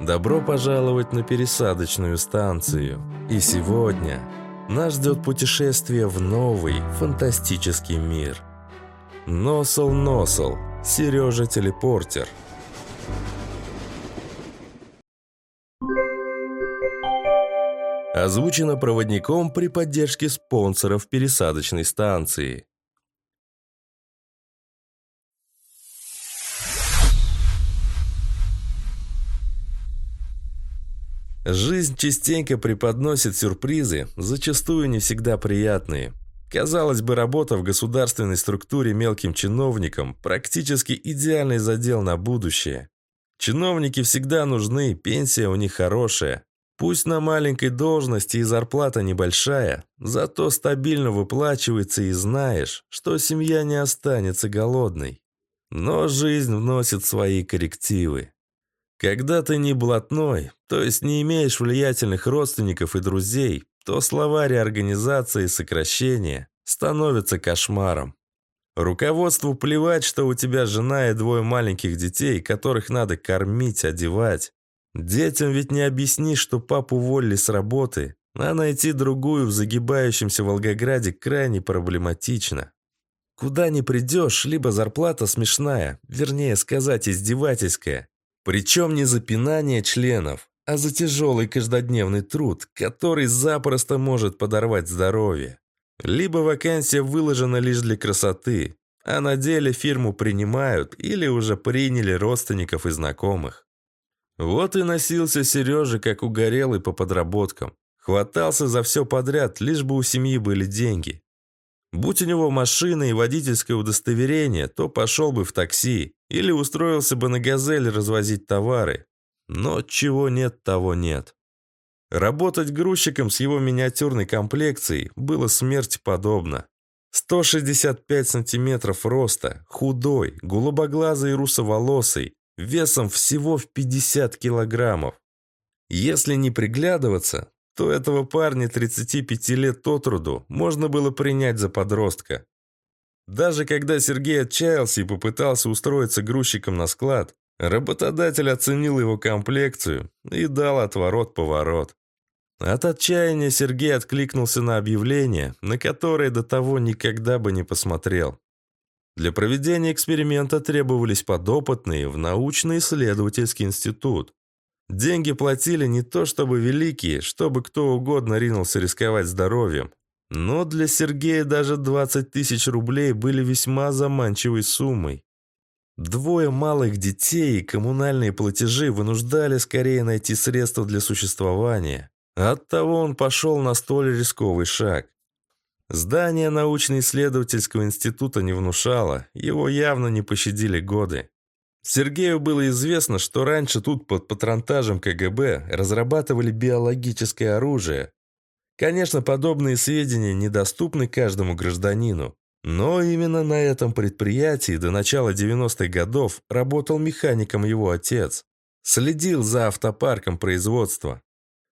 Добро пожаловать на пересадочную станцию. И сегодня нас ждет путешествие в новый фантастический мир. Носол-носол, Сережа-телепортер. Озвучено проводником при поддержке спонсоров пересадочной станции. Жизнь частенько преподносит сюрпризы, зачастую не всегда приятные. Казалось бы, работа в государственной структуре мелким чиновником – практически идеальный задел на будущее. Чиновники всегда нужны, пенсия у них хорошая. Пусть на маленькой должности и зарплата небольшая, зато стабильно выплачивается и знаешь, что семья не останется голодной. Но жизнь вносит свои коррективы. Когда ты не блатной, то есть не имеешь влиятельных родственников и друзей, то слова реорганизации и сокращения становятся кошмаром. Руководству плевать, что у тебя жена и двое маленьких детей, которых надо кормить, одевать. Детям ведь не объяснишь, что папу уволили с работы, а найти другую в загибающемся Волгограде крайне проблематично. Куда ни придешь, либо зарплата смешная, вернее сказать, издевательская, причем не за пинание членов, а за тяжелый каждодневный труд, который запросто может подорвать здоровье. Либо вакансия выложена лишь для красоты, а на деле фирму принимают или уже приняли родственников и знакомых. Вот и носился Сережа, как угорелый по подработкам. Хватался за все подряд, лишь бы у семьи были деньги. Будь у него машина и водительское удостоверение, то пошел бы в такси или устроился бы на «Газель» развозить товары. Но чего нет, того нет. Работать грузчиком с его миниатюрной комплекцией было смерть подобно. 165 сантиметров роста, худой, голубоглазый и русоволосый, весом всего в 50 килограммов. Если не приглядываться, то этого парня 35 лет от роду можно было принять за подростка. Даже когда Сергей отчаялся и попытался устроиться грузчиком на склад, работодатель оценил его комплекцию и дал отворот-поворот. От отчаяния Сергей откликнулся на объявление, на которое до того никогда бы не посмотрел. Для проведения эксперимента требовались подопытные в научно-исследовательский институт. Деньги платили не то чтобы великие, чтобы кто угодно ринулся рисковать здоровьем. Но для Сергея даже 20 тысяч рублей были весьма заманчивой суммой. Двое малых детей и коммунальные платежи вынуждали скорее найти средства для существования. Оттого он пошел на столь рисковый шаг. Здание научно-исследовательского института не внушало, его явно не пощадили годы. Сергею было известно, что раньше тут под патронтажем КГБ разрабатывали биологическое оружие. Конечно, подобные сведения недоступны каждому гражданину, но именно на этом предприятии до начала 90-х годов работал механиком его отец. Следил за автопарком производства.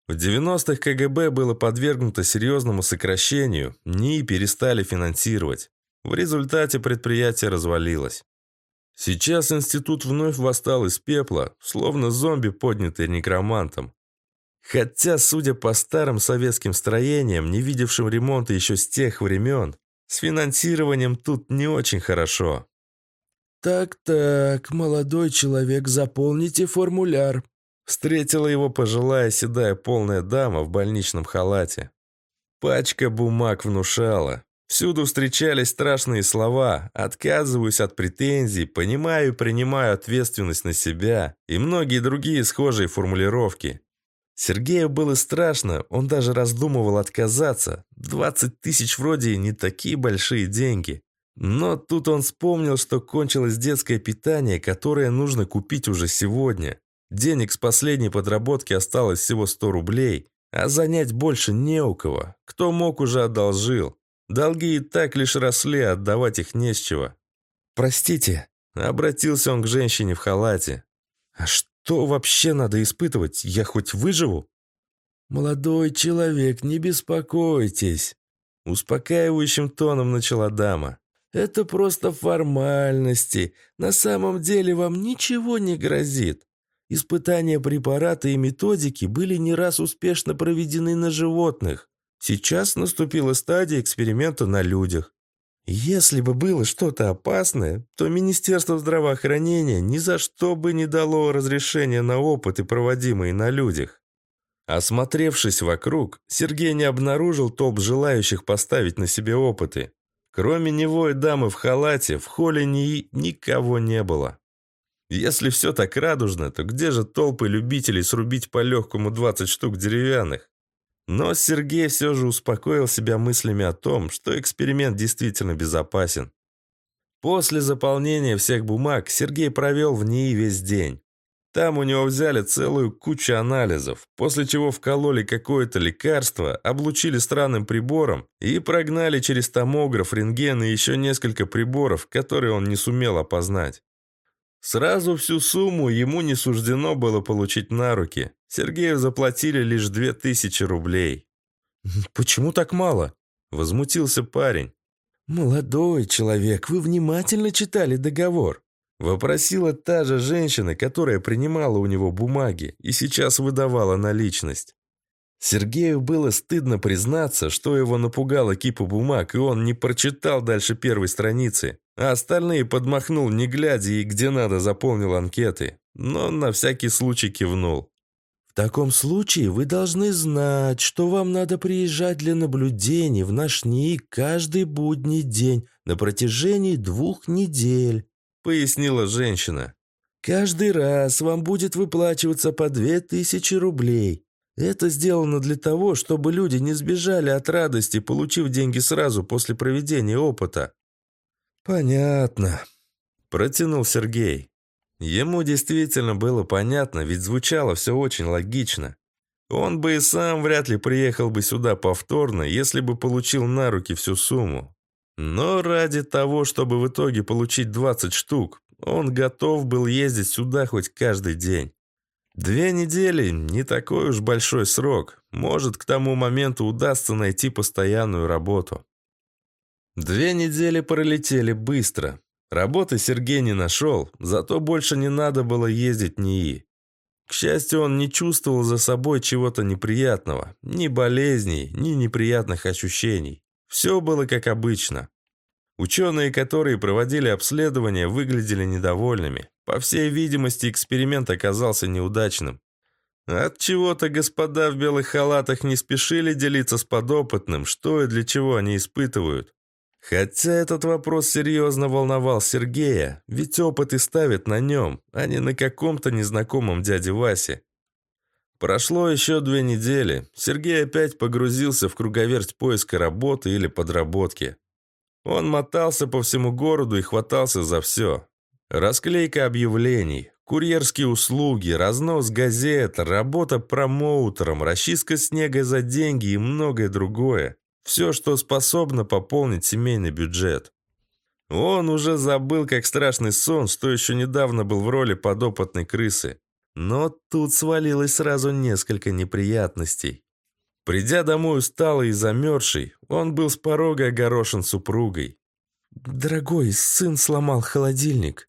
В 90-х КГБ было подвергнуто серьезному сокращению, НИИ перестали финансировать. В результате предприятие развалилось. Сейчас институт вновь восстал из пепла, словно зомби, поднятый некромантом. Хотя, судя по старым советским строениям, не видевшим ремонта еще с тех времен, с финансированием тут не очень хорошо. «Так-так, молодой человек, заполните формуляр», Встретила его пожилая седая полная дама в больничном халате. Пачка бумаг внушала. Всюду встречались страшные слова «отказываюсь от претензий», «понимаю и принимаю ответственность на себя» и многие другие схожие формулировки. Сергею было страшно, он даже раздумывал отказаться. 20 тысяч вроде и не такие большие деньги. Но тут он вспомнил, что кончилось детское питание, которое нужно купить уже сегодня. Денег с последней подработки осталось всего 100 рублей, а занять больше не у кого. Кто мог, уже одолжил. Долги и так лишь росли, а отдавать их не с чего. «Простите», — обратился он к женщине в халате. «А что вообще надо испытывать? Я хоть выживу?» «Молодой человек, не беспокойтесь», — успокаивающим тоном начала дама. «Это просто формальности. На самом деле вам ничего не грозит. Испытания препарата и методики были не раз успешно проведены на животных. Сейчас наступила стадия эксперимента на людях. Если бы было что-то опасное, то Министерство здравоохранения ни за что бы не дало разрешения на опыты, проводимые на людях. Осмотревшись вокруг, Сергей не обнаружил толп желающих поставить на себе опыты. Кроме него и дамы в халате, в холле ни никого не было. Если все так радужно, то где же толпы любителей срубить по легкому 20 штук деревянных? Но Сергей все же успокоил себя мыслями о том, что эксперимент действительно безопасен. После заполнения всех бумаг Сергей провел в ней весь день. Там у него взяли целую кучу анализов, после чего вкололи какое-то лекарство, облучили странным прибором и прогнали через томограф, рентген и еще несколько приборов, которые он не сумел опознать. Сразу всю сумму ему не суждено было получить на руки. Сергею заплатили лишь две тысячи рублей. «Почему так мало?» – возмутился парень. «Молодой человек, вы внимательно читали договор?» – вопросила та же женщина, которая принимала у него бумаги и сейчас выдавала наличность. Сергею было стыдно признаться, что его напугала кипа бумаг, и он не прочитал дальше первой страницы, а остальные подмахнул, не глядя, и где надо заполнил анкеты, но на всякий случай кивнул. В таком случае вы должны знать, что вам надо приезжать для наблюдений в наш НИИ каждый будний день на протяжении двух недель», — пояснила женщина. «Каждый раз вам будет выплачиваться по две тысячи рублей. Это сделано для того, чтобы люди не сбежали от радости, получив деньги сразу после проведения опыта. «Понятно», – протянул Сергей. Ему действительно было понятно, ведь звучало все очень логично. Он бы и сам вряд ли приехал бы сюда повторно, если бы получил на руки всю сумму. Но ради того, чтобы в итоге получить 20 штук, он готов был ездить сюда хоть каждый день. Две недели – не такой уж большой срок. Может, к тому моменту удастся найти постоянную работу. Две недели пролетели быстро. Работы Сергей не нашел, зато больше не надо было ездить НИИ. К счастью, он не чувствовал за собой чего-то неприятного, ни болезней, ни неприятных ощущений. Все было как обычно. Ученые, которые проводили обследование, выглядели недовольными. По всей видимости, эксперимент оказался неудачным. От чего-то господа в белых халатах не спешили делиться с подопытным, что и для чего они испытывают. Хотя этот вопрос серьезно волновал Сергея, ведь опыт и ставит на нем, а не на каком-то незнакомом дяде Васе. Прошло еще две недели. Сергей опять погрузился в круговерть поиска работы или подработки. Он мотался по всему городу и хватался за все. Расклейка объявлений, курьерские услуги, разнос газет, работа промоутером, расчистка снега за деньги и многое другое. Все, что способно пополнить семейный бюджет. Он уже забыл, как страшный сон, что еще недавно был в роли подопытной крысы. Но тут свалилось сразу несколько неприятностей. Придя домой усталый и замерзший, он был с порога огорошен супругой. «Дорогой, сын сломал холодильник».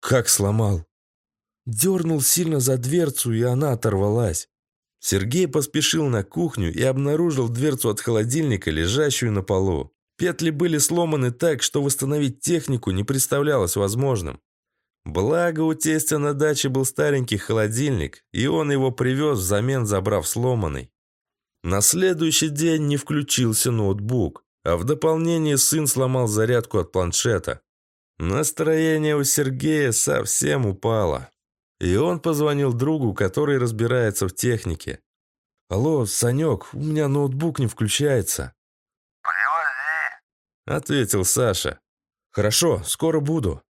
«Как сломал?» Дернул сильно за дверцу, и она оторвалась. Сергей поспешил на кухню и обнаружил дверцу от холодильника, лежащую на полу. Петли были сломаны так, что восстановить технику не представлялось возможным. Благо у тестя на даче был старенький холодильник, и он его привез, взамен забрав сломанный. На следующий день не включился ноутбук, а в дополнение сын сломал зарядку от планшета. Настроение у Сергея совсем упало. И он позвонил другу, который разбирается в технике. «Алло, Санек, у меня ноутбук не включается». «Привози», — ответил Саша. «Хорошо, скоро буду».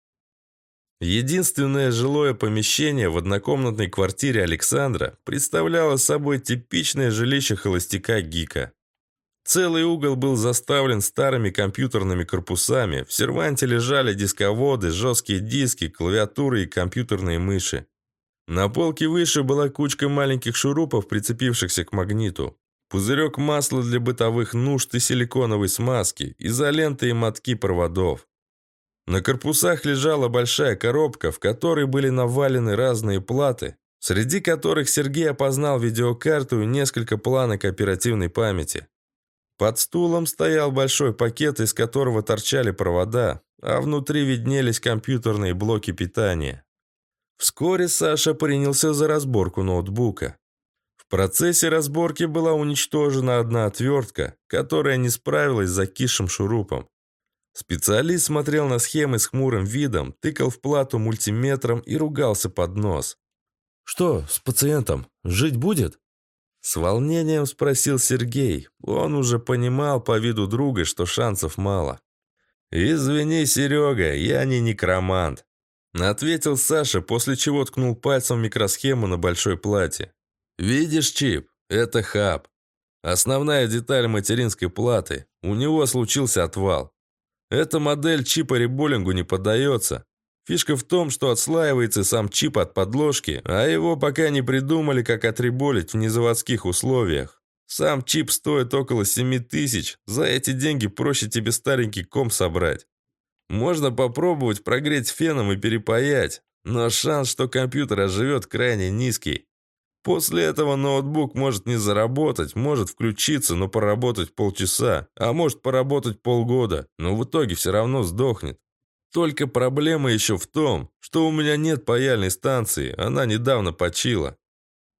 Единственное жилое помещение в однокомнатной квартире Александра представляло собой типичное жилище холостяка Гика. Целый угол был заставлен старыми компьютерными корпусами, в серванте лежали дисководы, жесткие диски, клавиатуры и компьютерные мыши. На полке выше была кучка маленьких шурупов, прицепившихся к магниту. Пузырек масла для бытовых нужд и силиконовой смазки, изоленты и мотки проводов. На корпусах лежала большая коробка, в которой были навалены разные платы, среди которых Сергей опознал видеокарту и несколько планок оперативной памяти. Под стулом стоял большой пакет, из которого торчали провода, а внутри виднелись компьютерные блоки питания. Вскоре Саша принялся за разборку ноутбука. В процессе разборки была уничтожена одна отвертка, которая не справилась с закисшим шурупом. Специалист смотрел на схемы с хмурым видом, тыкал в плату мультиметром и ругался под нос. «Что с пациентом? Жить будет?» С волнением спросил Сергей. Он уже понимал по виду друга, что шансов мало. «Извини, Серега, я не некромант», — ответил Саша, после чего ткнул пальцем в микросхему на большой плате. «Видишь чип? Это хаб. Основная деталь материнской платы. У него случился отвал. Эта модель чипа реболингу не поддается. Фишка в том, что отслаивается сам чип от подложки, а его пока не придумали, как отреболить в незаводских условиях. Сам чип стоит около 7 тысяч, за эти деньги проще тебе старенький ком собрать. Можно попробовать прогреть феном и перепаять, но шанс, что компьютер оживет, крайне низкий. После этого ноутбук может не заработать, может включиться, но поработать полчаса, а может поработать полгода, но в итоге все равно сдохнет. Только проблема еще в том, что у меня нет паяльной станции, она недавно почила.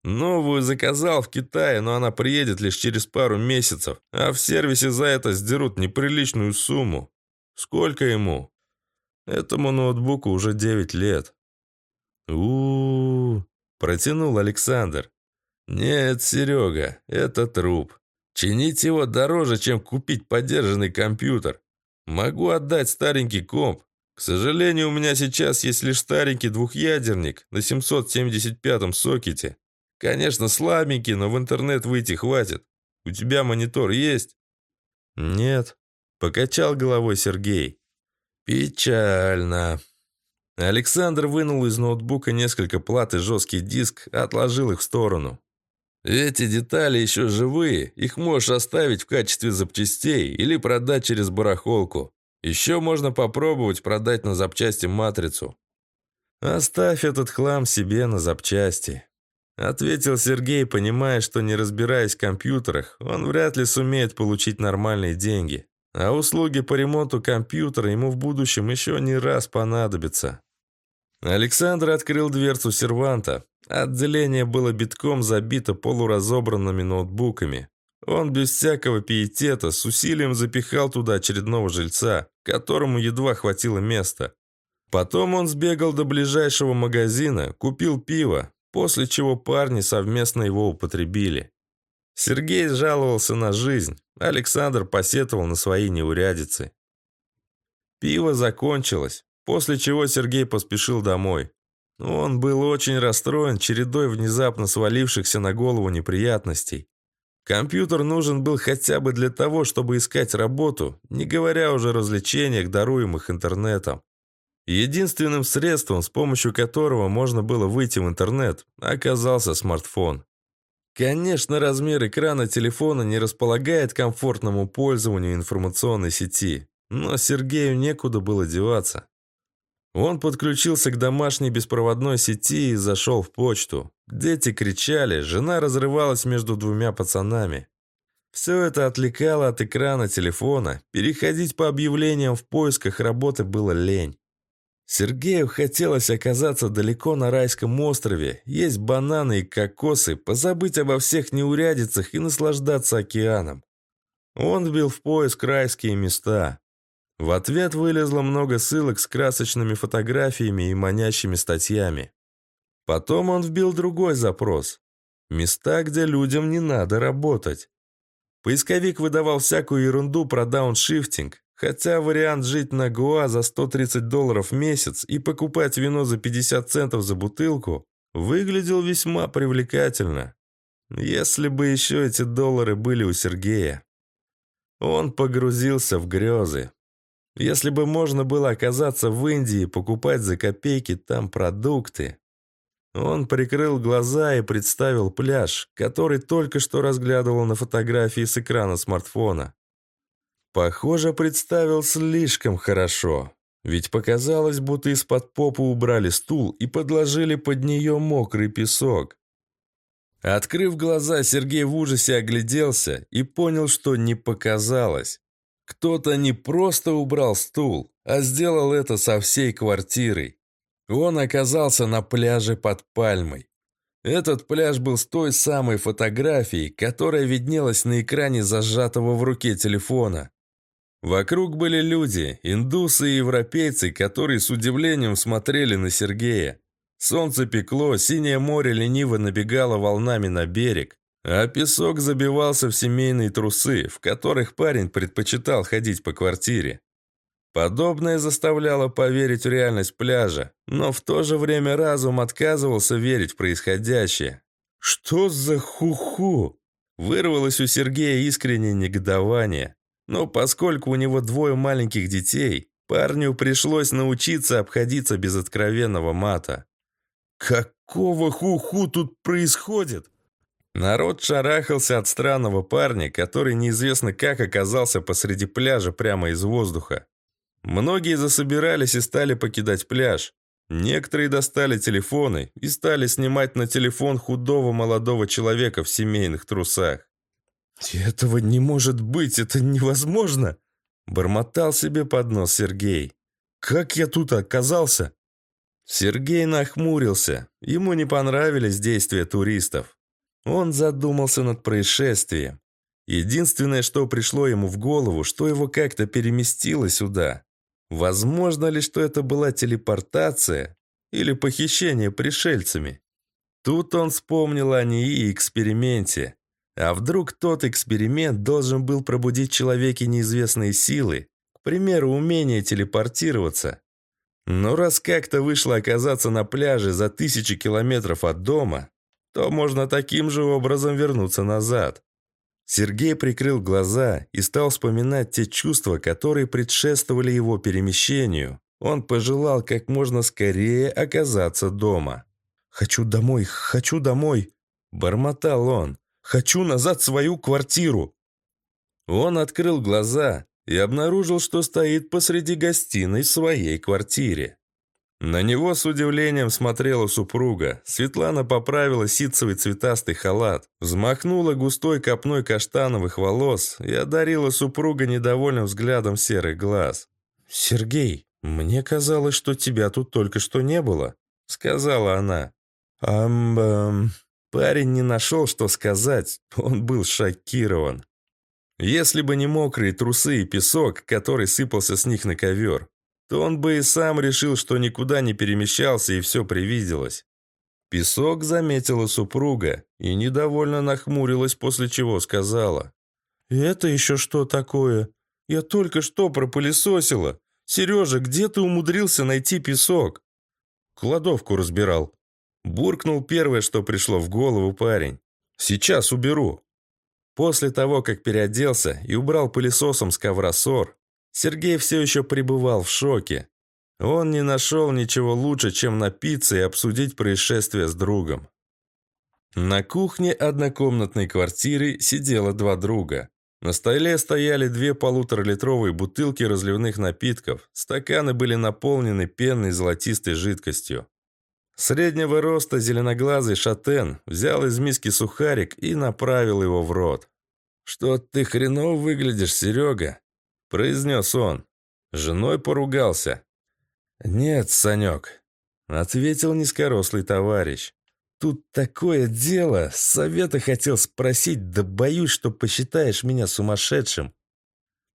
Новую заказал в Китае, но она приедет лишь через пару месяцев, а в сервисе за это сдерут неприличную сумму. Сколько ему? Этому ноутбуку уже 9 лет. у у, -у Протянул Александр. «Нет, Серега, это труп. Чинить его дороже, чем купить подержанный компьютер. Могу отдать старенький комп. К сожалению, у меня сейчас есть лишь старенький двухъядерник на 775-м сокете. Конечно, слабенький, но в интернет выйти хватит. У тебя монитор есть?» «Нет», — покачал головой Сергей. «Печально», Александр вынул из ноутбука несколько плат и жесткий диск, отложил их в сторону. «Эти детали еще живые, их можешь оставить в качестве запчастей или продать через барахолку. Еще можно попробовать продать на запчасти матрицу». «Оставь этот хлам себе на запчасти», — ответил Сергей, понимая, что не разбираясь в компьютерах, он вряд ли сумеет получить нормальные деньги. А услуги по ремонту компьютера ему в будущем еще не раз понадобятся. Александр открыл дверцу серванта. Отделение было битком забито полуразобранными ноутбуками. Он без всякого пиетета с усилием запихал туда очередного жильца, которому едва хватило места. Потом он сбегал до ближайшего магазина, купил пиво, после чего парни совместно его употребили. Сергей жаловался на жизнь, Александр посетовал на свои неурядицы. Пиво закончилось, после чего Сергей поспешил домой. Он был очень расстроен чередой внезапно свалившихся на голову неприятностей. Компьютер нужен был хотя бы для того, чтобы искать работу, не говоря уже о развлечениях, даруемых интернетом. Единственным средством, с помощью которого можно было выйти в интернет, оказался смартфон. Конечно, размер экрана телефона не располагает комфортному пользованию информационной сети, но Сергею некуда было деваться. Он подключился к домашней беспроводной сети и зашел в почту. Дети кричали, жена разрывалась между двумя пацанами. Все это отвлекало от экрана телефона, переходить по объявлениям в поисках работы было лень. Сергею хотелось оказаться далеко на райском острове, есть бананы и кокосы, позабыть обо всех неурядицах и наслаждаться океаном. Он вбил в поиск райские места. В ответ вылезло много ссылок с красочными фотографиями и манящими статьями. Потом он вбил другой запрос. Места, где людям не надо работать. Поисковик выдавал всякую ерунду про дауншифтинг, Хотя вариант жить на Гоа за 130 долларов в месяц и покупать вино за 50 центов за бутылку выглядел весьма привлекательно. Если бы еще эти доллары были у Сергея. Он погрузился в грезы. Если бы можно было оказаться в Индии и покупать за копейки там продукты. Он прикрыл глаза и представил пляж, который только что разглядывал на фотографии с экрана смартфона. Похоже, представил слишком хорошо. Ведь показалось, будто из-под попы убрали стул и подложили под нее мокрый песок. Открыв глаза, Сергей в ужасе огляделся и понял, что не показалось. Кто-то не просто убрал стул, а сделал это со всей квартирой. Он оказался на пляже под пальмой. Этот пляж был с той самой фотографией, которая виднелась на экране зажатого в руке телефона. Вокруг были люди, индусы и европейцы, которые с удивлением смотрели на Сергея. Солнце пекло, синее море лениво набегало волнами на берег, а песок забивался в семейные трусы, в которых парень предпочитал ходить по квартире. Подобное заставляло поверить в реальность пляжа, но в то же время разум отказывался верить в происходящее. «Что за ху-ху?» Вырвалось у Сергея искреннее негодование. Но поскольку у него двое маленьких детей, парню пришлось научиться обходиться без откровенного мата. «Какого хуху тут происходит?» Народ шарахался от странного парня, который неизвестно как оказался посреди пляжа прямо из воздуха. Многие засобирались и стали покидать пляж. Некоторые достали телефоны и стали снимать на телефон худого молодого человека в семейных трусах. «Этого не может быть, это невозможно!» Бормотал себе под нос Сергей. «Как я тут оказался?» Сергей нахмурился. Ему не понравились действия туристов. Он задумался над происшествием. Единственное, что пришло ему в голову, что его как-то переместило сюда. Возможно ли, что это была телепортация или похищение пришельцами? Тут он вспомнил о НИИ и эксперименте. А вдруг тот эксперимент должен был пробудить в человеке неизвестные силы, к примеру, умение телепортироваться? Но раз как-то вышло оказаться на пляже за тысячи километров от дома, то можно таким же образом вернуться назад. Сергей прикрыл глаза и стал вспоминать те чувства, которые предшествовали его перемещению. Он пожелал как можно скорее оказаться дома. «Хочу домой, хочу домой!» – бормотал он. Хочу назад свою квартиру!» Он открыл глаза и обнаружил, что стоит посреди гостиной в своей квартире. На него с удивлением смотрела супруга. Светлана поправила ситцевый цветастый халат, взмахнула густой копной каштановых волос и одарила супруга недовольным взглядом серых глаз. «Сергей, мне казалось, что тебя тут только что не было», — сказала она. «Ам-бам...» Парень не нашел, что сказать, он был шокирован. Если бы не мокрые трусы и песок, который сыпался с них на ковер, то он бы и сам решил, что никуда не перемещался и все привиделось. Песок заметила супруга и недовольно нахмурилась, после чего сказала. «Это еще что такое? Я только что пропылесосила. Сережа, где ты умудрился найти песок?» «Кладовку разбирал», Буркнул первое, что пришло в голову парень. «Сейчас уберу». После того, как переоделся и убрал пылесосом с ковра ссор, Сергей все еще пребывал в шоке. Он не нашел ничего лучше, чем напиться и обсудить происшествие с другом. На кухне однокомнатной квартиры сидело два друга. На столе стояли две полуторалитровые бутылки разливных напитков, стаканы были наполнены пенной золотистой жидкостью. Среднего роста зеленоглазый шатен взял из миски сухарик и направил его в рот. «Что ты хреново выглядишь, Серега?» – произнес он. Женой поругался. «Нет, Санек», – ответил низкорослый товарищ. «Тут такое дело, совета хотел спросить, да боюсь, что посчитаешь меня сумасшедшим».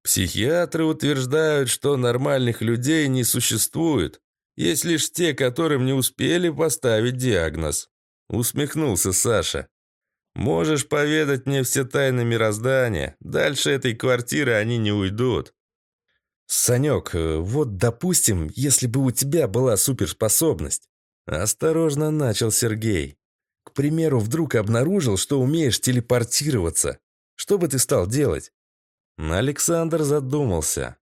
Психиатры утверждают, что нормальных людей не существует, есть лишь те, которым не успели поставить диагноз. Усмехнулся Саша. Можешь поведать мне все тайны мироздания. Дальше этой квартиры они не уйдут. Санек, вот допустим, если бы у тебя была суперспособность. Осторожно начал Сергей. К примеру, вдруг обнаружил, что умеешь телепортироваться. Что бы ты стал делать? Александр задумался.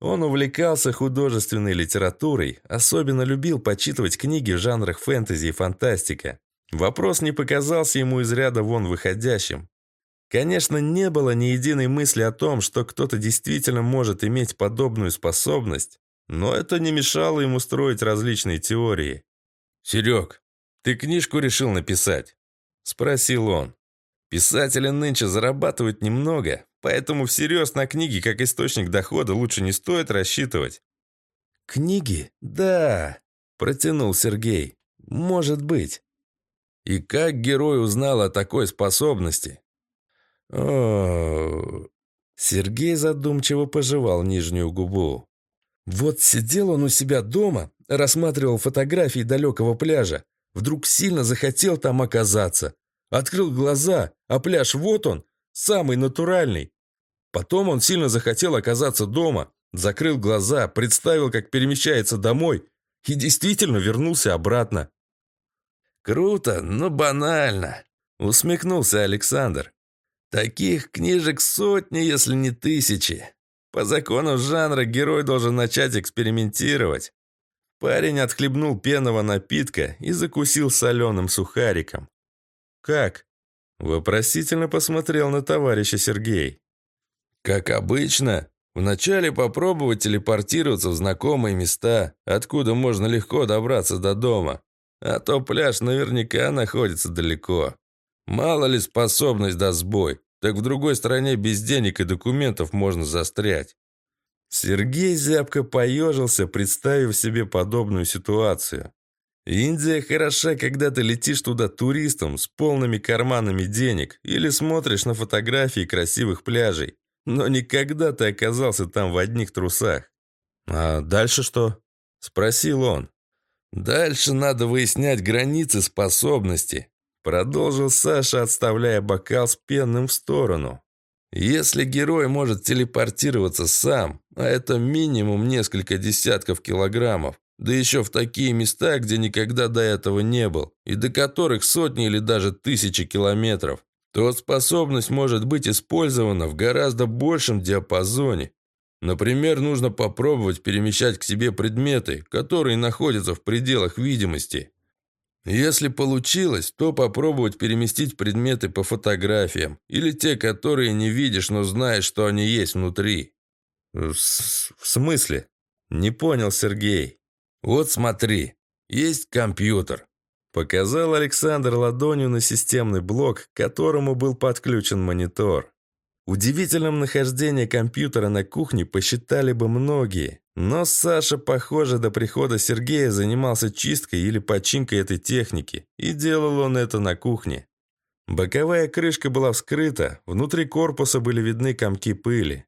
Он увлекался художественной литературой, особенно любил почитывать книги в жанрах фэнтези и фантастика. Вопрос не показался ему из ряда вон выходящим. Конечно, не было ни единой мысли о том, что кто-то действительно может иметь подобную способность, но это не мешало ему строить различные теории. «Серег, ты книжку решил написать?» – спросил он. «Писатели нынче зарабатывают немного, поэтому всерьез на книги как источник дохода лучше не стоит рассчитывать». «Книги? Да», – протянул Сергей. «Может быть». «И как герой узнал о такой способности?» О, Сергей задумчиво пожевал нижнюю губу. Вот сидел он у себя дома, рассматривал фотографии далекого пляжа. Вдруг сильно захотел там оказаться. Открыл глаза, а пляж вот он, самый натуральный. Потом он сильно захотел оказаться дома. Закрыл глаза, представил, как перемещается домой и действительно вернулся обратно. «Круто, но банально», — усмехнулся Александр. «Таких книжек сотни, если не тысячи. По закону жанра герой должен начать экспериментировать. Парень отхлебнул пенного напитка и закусил соленым сухариком. «Как?» – вопросительно посмотрел на товарища Сергей. «Как обычно, вначале попробовать телепортироваться в знакомые места, откуда можно легко добраться до дома. А то пляж наверняка находится далеко. Мало ли способность даст сбой. Так в другой стране без денег и документов можно застрять. Сергей зябко поежился, представив себе подобную ситуацию. Индия хороша, когда ты летишь туда туристом с полными карманами денег или смотришь на фотографии красивых пляжей, но никогда ты оказался там в одних трусах. «А дальше что?» – спросил он. «Дальше надо выяснять границы способности. Продолжил Саша, отставляя бокал с пенным в сторону. Если герой может телепортироваться сам, а это минимум несколько десятков килограммов, да еще в такие места, где никогда до этого не был, и до которых сотни или даже тысячи километров, то способность может быть использована в гораздо большем диапазоне. Например, нужно попробовать перемещать к себе предметы, которые находятся в пределах видимости. Если получилось, то попробовать переместить предметы по фотографиям или те, которые не видишь, но знаешь, что они есть внутри. В, в смысле? Не понял Сергей. Вот смотри, есть компьютер. Показал Александр ладонью на системный блок, к которому был подключен монитор. Удивительным нахождение компьютера на кухне посчитали бы многие, но Саша, похоже, до прихода Сергея занимался чисткой или починкой этой техники, и делал он это на кухне. Боковая крышка была вскрыта, внутри корпуса были видны комки пыли.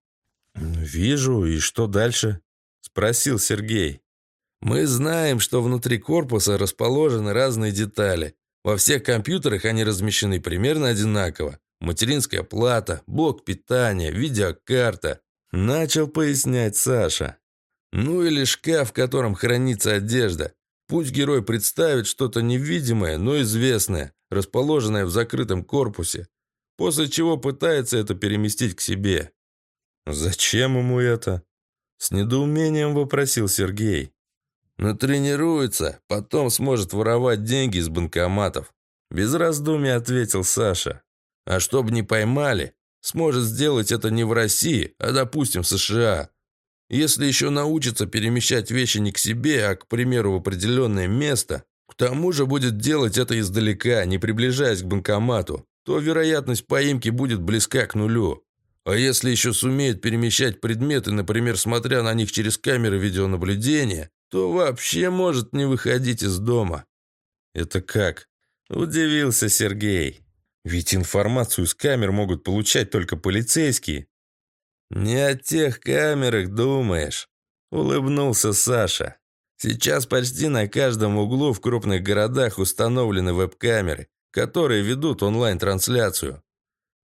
«Вижу, и что дальше?» – спросил Сергей. «Мы знаем, что внутри корпуса расположены разные детали. Во всех компьютерах они размещены примерно одинаково. Материнская плата, блок питания, видеокарта. Начал пояснять Саша. Ну или шкаф, в котором хранится одежда. Пусть герой представит что-то невидимое, но известное, расположенное в закрытом корпусе, после чего пытается это переместить к себе. «Зачем ему это?» С недоумением вопросил Сергей. «Натренируется, потом сможет воровать деньги из банкоматов», без раздумий ответил Саша. А чтобы не поймали, сможет сделать это не в России, а, допустим, в США. Если еще научится перемещать вещи не к себе, а, к примеру, в определенное место, к тому же будет делать это издалека, не приближаясь к банкомату, то вероятность поимки будет близка к нулю. А если еще сумеет перемещать предметы, например, смотря на них через камеры видеонаблюдения, то вообще может не выходить из дома. «Это как?» – удивился Сергей. Ведь информацию с камер могут получать только полицейские. «Не о тех камерах думаешь», — улыбнулся Саша. «Сейчас почти на каждом углу в крупных городах установлены веб-камеры, которые ведут онлайн-трансляцию.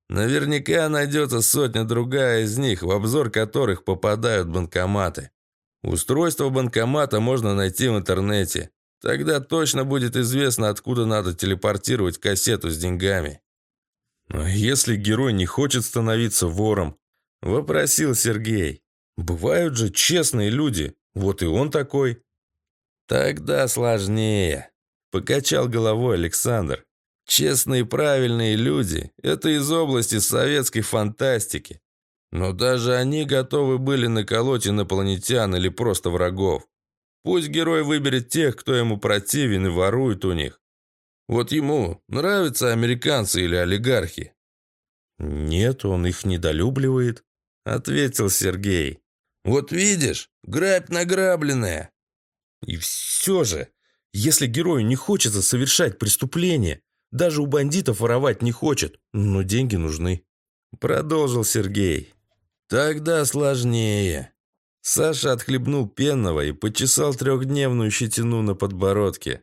Наверняка найдется сотня-другая из них, в обзор которых попадают банкоматы. Устройство банкомата можно найти в интернете. Тогда точно будет известно, откуда надо телепортировать кассету с деньгами. «А если герой не хочет становиться вором?» – вопросил Сергей. «Бывают же честные люди, вот и он такой». «Тогда сложнее», – покачал головой Александр. «Честные правильные люди – это из области советской фантастики. Но даже они готовы были наколоть инопланетян или просто врагов. Пусть герой выберет тех, кто ему противен и ворует у них. Вот ему нравятся американцы или олигархи? Нет, он их недолюбливает, ответил Сергей. Вот видишь, грабь награбленная. И все же, если герою не хочется совершать преступление, даже у бандитов воровать не хочет, но деньги нужны. Продолжил Сергей. Тогда сложнее. Саша отхлебнул пенного и почесал трехдневную щетину на подбородке.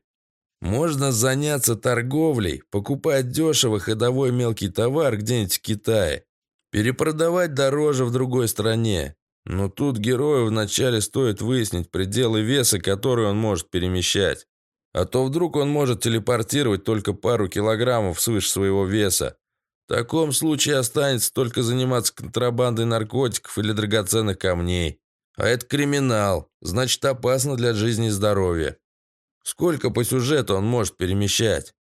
Можно заняться торговлей, покупать дешево ходовой мелкий товар где-нибудь в Китае, перепродавать дороже в другой стране. Но тут герою вначале стоит выяснить пределы веса, который он может перемещать. А то вдруг он может телепортировать только пару килограммов свыше своего веса. В таком случае останется только заниматься контрабандой наркотиков или драгоценных камней. А это криминал, значит опасно для жизни и здоровья. Сколько по сюжету он может перемещать?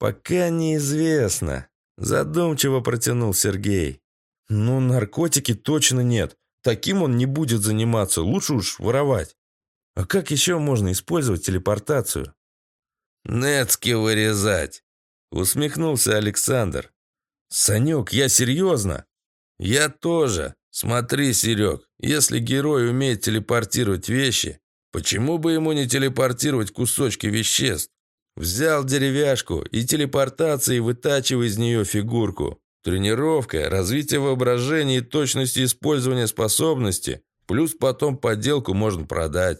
Пока неизвестно. Задумчиво протянул Сергей. Ну, наркотики точно нет. Таким он не будет заниматься, лучше уж воровать. А как еще можно использовать телепортацию? Нецки вырезать, усмехнулся Александр. Санек, я серьезно. Я тоже. Смотри, Серег, если герой умеет телепортировать вещи, почему бы ему не телепортировать кусочки веществ? Взял деревяшку и телепортацией вытачивай из нее фигурку. Тренировка, развитие воображения и точности использования способности, плюс потом подделку можно продать.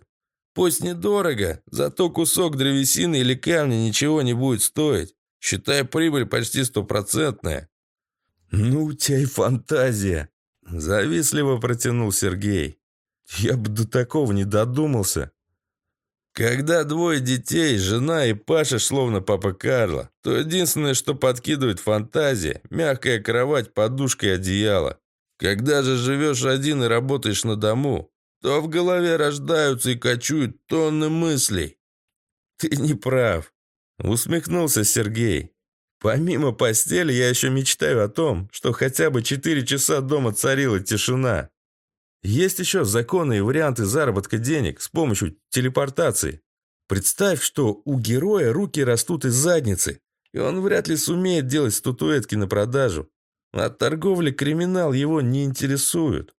Пусть недорого, зато кусок древесины или камня ничего не будет стоить. Считай, прибыль почти стопроцентная. «Ну, у тебя и фантазия!» Завистливо протянул Сергей. «Я бы до такого не додумался». Когда двое детей, жена и Паша, словно папа Карло, то единственное, что подкидывает фантазия – мягкая кровать, подушка и одеяло. Когда же живешь один и работаешь на дому, то в голове рождаются и кочуют тонны мыслей. «Ты не прав», – усмехнулся Сергей. «Помимо постели я еще мечтаю о том, что хотя бы четыре часа дома царила тишина. Есть еще законы и варианты заработка денег с помощью телепортации. Представь, что у героя руки растут из задницы, и он вряд ли сумеет делать статуэтки на продажу. От торговли криминал его не интересует.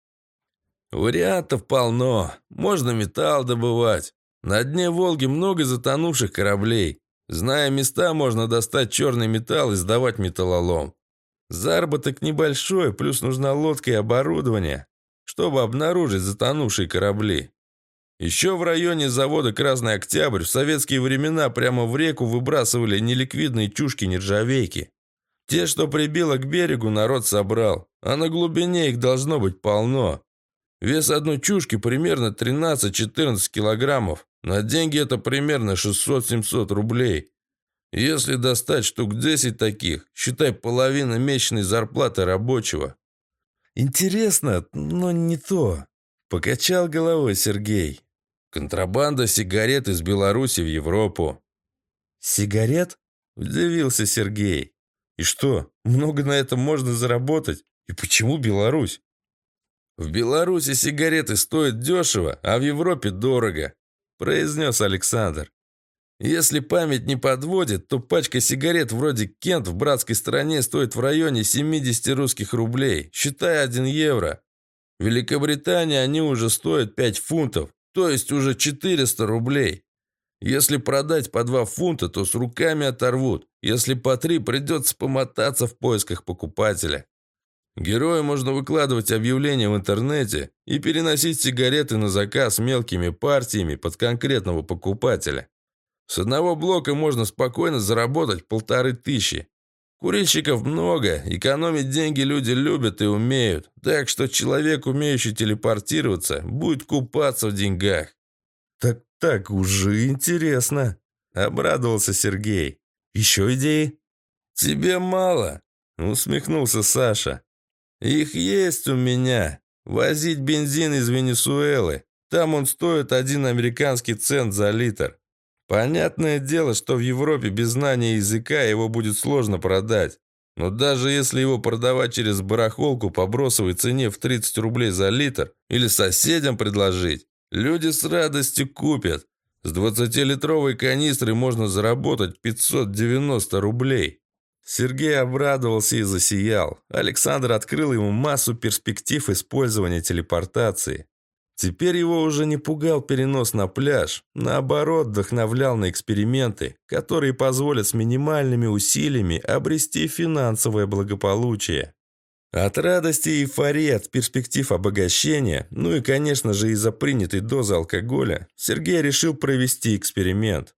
Вариантов полно. Можно металл добывать. На дне Волги много затонувших кораблей. Зная места, можно достать черный металл и сдавать металлолом. Заработок небольшой, плюс нужна лодка и оборудование, чтобы обнаружить затонувшие корабли. Еще в районе завода «Красный Октябрь» в советские времена прямо в реку выбрасывали неликвидные чушки-нержавейки. Те, что прибило к берегу, народ собрал, а на глубине их должно быть полно. Вес одной чушки примерно 13-14 килограммов. На деньги это примерно 600-700 рублей. Если достать штук 10 таких, считай половина месячной зарплаты рабочего. Интересно, но не то. Покачал головой Сергей. Контрабанда сигарет из Беларуси в Европу. Сигарет? Удивился Сергей. И что, много на этом можно заработать? И почему Беларусь? В Беларуси сигареты стоят дешево, а в Европе дорого, произнес Александр. Если память не подводит, то пачка сигарет вроде Кент в братской стране стоит в районе 70 русских рублей, считай 1 евро. В Великобритании они уже стоят 5 фунтов, то есть уже 400 рублей. Если продать по 2 фунта, то с руками оторвут. Если по 3, придется помотаться в поисках покупателя. Герою можно выкладывать объявления в интернете и переносить сигареты на заказ мелкими партиями под конкретного покупателя. С одного блока можно спокойно заработать полторы тысячи. Курильщиков много, экономить деньги люди любят и умеют, так что человек, умеющий телепортироваться, будет купаться в деньгах. «Так так уже интересно», — обрадовался Сергей. «Еще идеи?» «Тебе мало», — усмехнулся Саша. «Их есть у меня. Возить бензин из Венесуэлы. Там он стоит один американский цент за литр. Понятное дело, что в Европе без знания языка его будет сложно продать. Но даже если его продавать через барахолку по бросовой цене в 30 рублей за литр или соседям предложить, люди с радостью купят. С 20-литровой канистры можно заработать 590 рублей. Сергей обрадовался и засиял. Александр открыл ему массу перспектив использования телепортации. Теперь его уже не пугал перенос на пляж, наоборот, вдохновлял на эксперименты, которые позволят с минимальными усилиями обрести финансовое благополучие. От радости и эйфории от перспектив обогащения, ну и, конечно же, из-за принятой дозы алкоголя, Сергей решил провести эксперимент.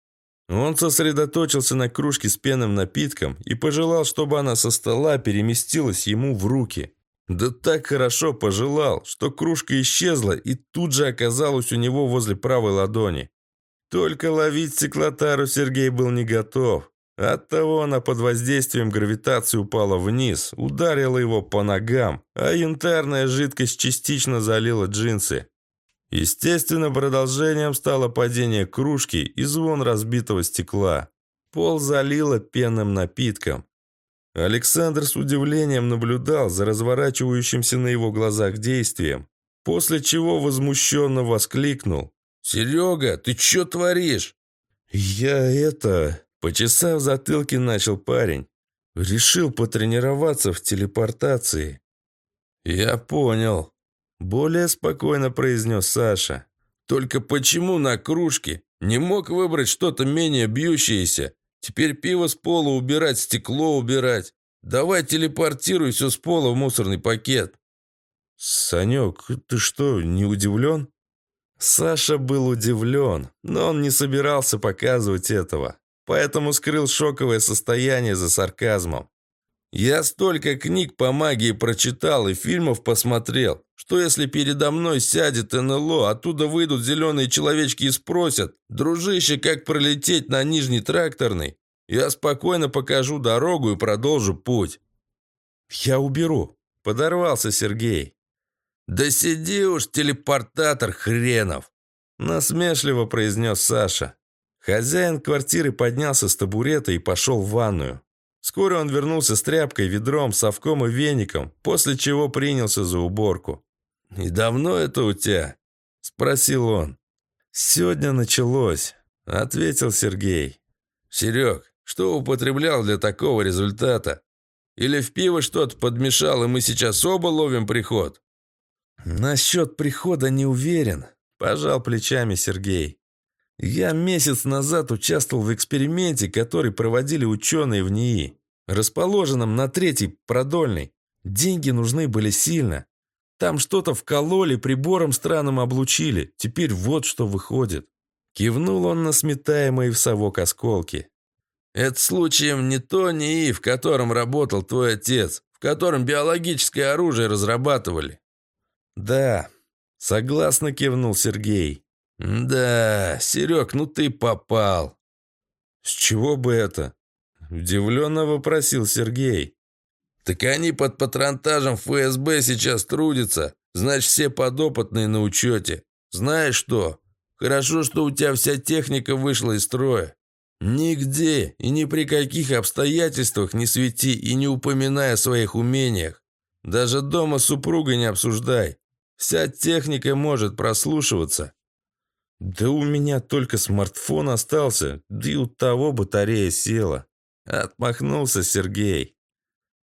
Он сосредоточился на кружке с пенным напитком и пожелал, чтобы она со стола переместилась ему в руки – да так хорошо пожелал, что кружка исчезла и тут же оказалась у него возле правой ладони. Только ловить стеклотару Сергей был не готов. Оттого она под воздействием гравитации упала вниз, ударила его по ногам, а янтарная жидкость частично залила джинсы. Естественно, продолжением стало падение кружки и звон разбитого стекла. Пол залило пенным напитком. Александр с удивлением наблюдал за разворачивающимся на его глазах действием, после чего возмущенно воскликнул. «Серега, ты что творишь?» «Я это...» Почесав затылки, начал парень. «Решил потренироваться в телепортации». «Я понял», — более спокойно произнес Саша. «Только почему на кружке? Не мог выбрать что-то менее бьющееся? Теперь пиво с пола убирать, стекло убирать. Давай телепортируй все с пола в мусорный пакет. Санек, ты что, не удивлен? Саша был удивлен, но он не собирался показывать этого, поэтому скрыл шоковое состояние за сарказмом. Я столько книг по магии прочитал и фильмов посмотрел, что если передо мной сядет НЛО, оттуда выйдут зеленые человечки и спросят, «Дружище, как пролететь на Нижний Тракторный?» Я спокойно покажу дорогу и продолжу путь. «Я уберу», — подорвался Сергей. «Да сиди уж, телепортатор хренов!» Насмешливо произнес Саша. Хозяин квартиры поднялся с табурета и пошел в ванную. Скоро он вернулся с тряпкой, ведром, совком и веником, после чего принялся за уборку. «И давно это у тебя?» – спросил он. «Сегодня началось», – ответил Сергей. «Серег, что употреблял для такого результата? Или в пиво что-то подмешал, и мы сейчас оба ловим приход?» «Насчет прихода не уверен», – пожал плечами Сергей. Я месяц назад участвовал в эксперименте, который проводили ученые в НИИ, расположенном на третьей продольной. Деньги нужны были сильно. Там что-то вкололи, прибором странным облучили. Теперь вот что выходит. Кивнул он на сметаемые в совок осколки. «Это случаем не то НИИ, в котором работал твой отец, в котором биологическое оружие разрабатывали?» «Да», — согласно кивнул Сергей. «Да, Серег, ну ты попал». «С чего бы это?» Удивленно вопросил Сергей. «Так они под патронтажем ФСБ сейчас трудятся. Значит, все подопытные на учете. Знаешь что? Хорошо, что у тебя вся техника вышла из строя. Нигде и ни при каких обстоятельствах не свети и не упоминай о своих умениях. Даже дома с супругой не обсуждай. Вся техника может прослушиваться. «Да у меня только смартфон остался, да и у того батарея села». Отмахнулся Сергей.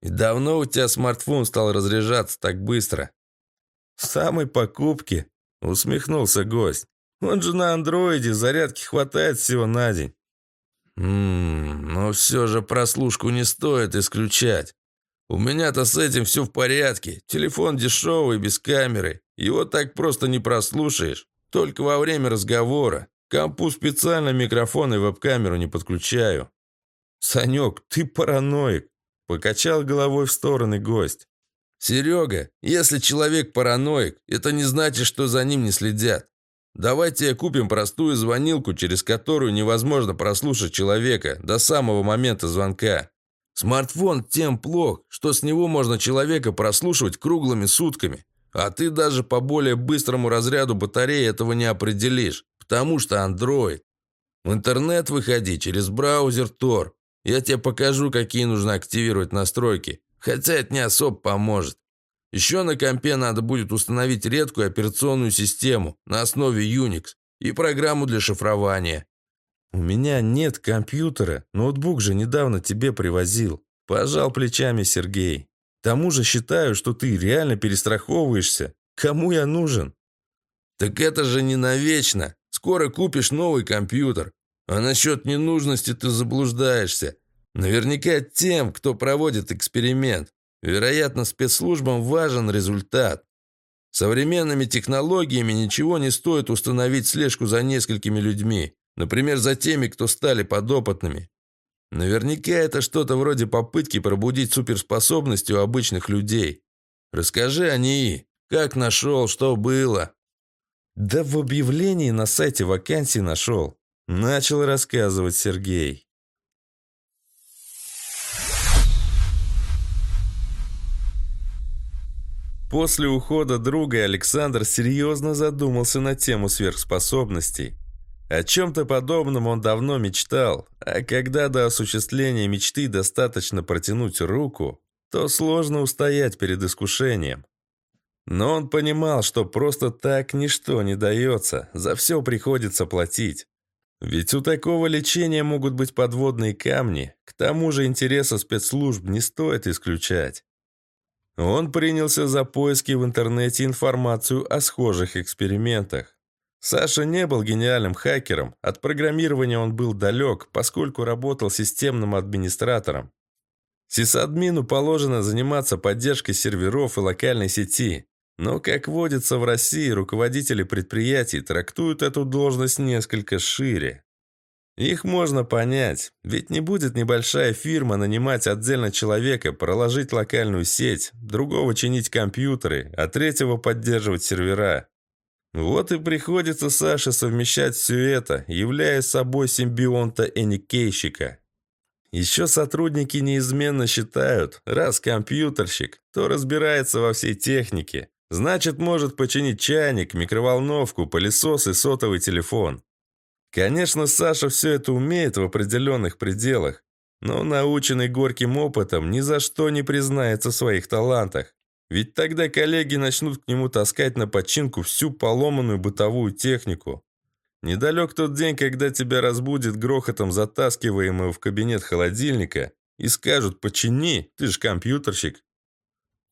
«И давно у тебя смартфон стал разряжаться так быстро?» «В самой покупке», — усмехнулся гость. «Он же на андроиде, зарядки хватает всего на день». «Ммм, но все же прослушку не стоит исключать. У меня-то с этим все в порядке. Телефон дешевый, без камеры. Его так просто не прослушаешь. Только во время разговора. Компу специально микрофон и веб-камеру не подключаю. Санек, ты параноик. Покачал головой в стороны гость. Серега, если человек параноик, это не значит, что за ним не следят. Давайте купим простую звонилку, через которую невозможно прослушать человека до самого момента звонка. Смартфон тем плох, что с него можно человека прослушивать круглыми сутками. А ты даже по более быстрому разряду батареи этого не определишь, потому что Android. В интернет выходи через браузер Tor. Я тебе покажу, какие нужно активировать настройки. Хотя это не особо поможет. Еще на компе надо будет установить редкую операционную систему на основе Unix и программу для шифрования. «У меня нет компьютера, ноутбук же недавно тебе привозил», – пожал плечами Сергей. «К тому же считаю, что ты реально перестраховываешься. Кому я нужен?» «Так это же не навечно. Скоро купишь новый компьютер. А насчет ненужности ты заблуждаешься. Наверняка тем, кто проводит эксперимент. Вероятно, спецслужбам важен результат. Современными технологиями ничего не стоит установить слежку за несколькими людьми. Например, за теми, кто стали подопытными. Наверняка это что-то вроде попытки пробудить суперспособности у обычных людей. Расскажи о ней. Как нашел, что было? Да в объявлении на сайте вакансий нашел. Начал рассказывать Сергей. После ухода друга Александр серьезно задумался на тему сверхспособностей. О чем-то подобном он давно мечтал, а когда до осуществления мечты достаточно протянуть руку, то сложно устоять перед искушением. Но он понимал, что просто так ничто не дается, за все приходится платить. Ведь у такого лечения могут быть подводные камни, к тому же интереса спецслужб не стоит исключать. Он принялся за поиски в интернете информацию о схожих экспериментах. Саша не был гениальным хакером, от программирования он был далек, поскольку работал системным администратором. Сисадмину положено заниматься поддержкой серверов и локальной сети, но, как водится в России, руководители предприятий трактуют эту должность несколько шире. Их можно понять, ведь не будет небольшая фирма нанимать отдельно человека, проложить локальную сеть, другого чинить компьютеры, а третьего поддерживать сервера. Вот и приходится Саше совмещать все это, являясь собой симбионта-эникейщика. Еще сотрудники неизменно считают, раз компьютерщик, то разбирается во всей технике, значит может починить чайник, микроволновку, пылесос и сотовый телефон. Конечно, Саша все это умеет в определенных пределах, но наученный горьким опытом ни за что не признается в своих талантах. Ведь тогда коллеги начнут к нему таскать на починку всю поломанную бытовую технику. Недалек тот день, когда тебя разбудит грохотом затаскиваемого в кабинет холодильника и скажут «почини, ты же компьютерщик».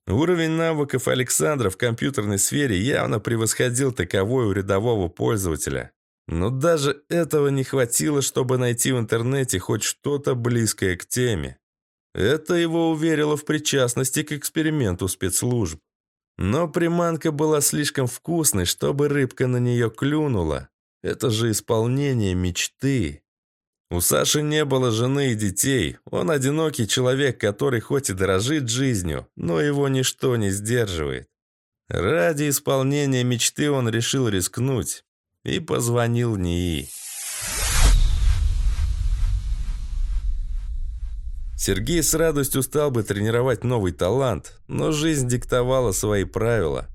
Уровень навыков Александра в компьютерной сфере явно превосходил таковой у рядового пользователя. Но даже этого не хватило, чтобы найти в интернете хоть что-то близкое к теме. Это его уверило в причастности к эксперименту спецслужб. Но приманка была слишком вкусной, чтобы рыбка на нее клюнула. Это же исполнение мечты. У Саши не было жены и детей. Он одинокий человек, который хоть и дорожит жизнью, но его ничто не сдерживает. Ради исполнения мечты он решил рискнуть и позвонил НИИ. Сергей с радостью стал бы тренировать новый талант, но жизнь диктовала свои правила.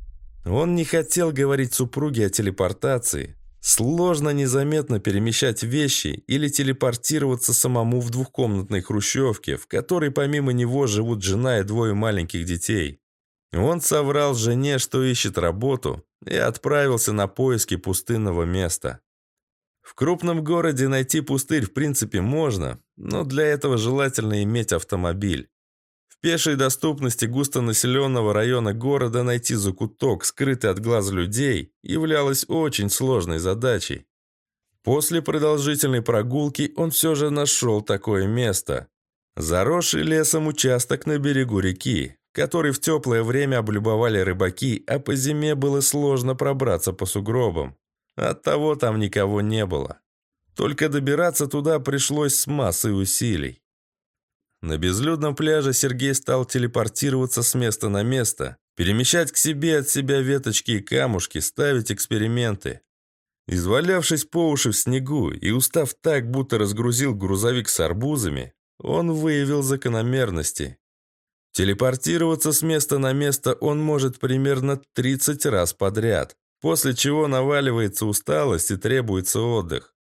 Он не хотел говорить супруге о телепортации. Сложно незаметно перемещать вещи или телепортироваться самому в двухкомнатной хрущевке, в которой помимо него живут жена и двое маленьких детей. Он соврал жене, что ищет работу, и отправился на поиски пустынного места. В крупном городе найти пустырь в принципе можно, но для этого желательно иметь автомобиль. В пешей доступности густонаселенного района города найти закуток, скрытый от глаз людей, являлось очень сложной задачей. После продолжительной прогулки он все же нашел такое место. Заросший лесом участок на берегу реки, который в теплое время облюбовали рыбаки, а по зиме было сложно пробраться по сугробам. Оттого там никого не было. Только добираться туда пришлось с массой усилий. На безлюдном пляже Сергей стал телепортироваться с места на место, перемещать к себе от себя веточки и камушки, ставить эксперименты. Извалявшись по уши в снегу и устав так, будто разгрузил грузовик с арбузами, он выявил закономерности. Телепортироваться с места на место он может примерно 30 раз подряд, после чего наваливается усталость и требуется отдых.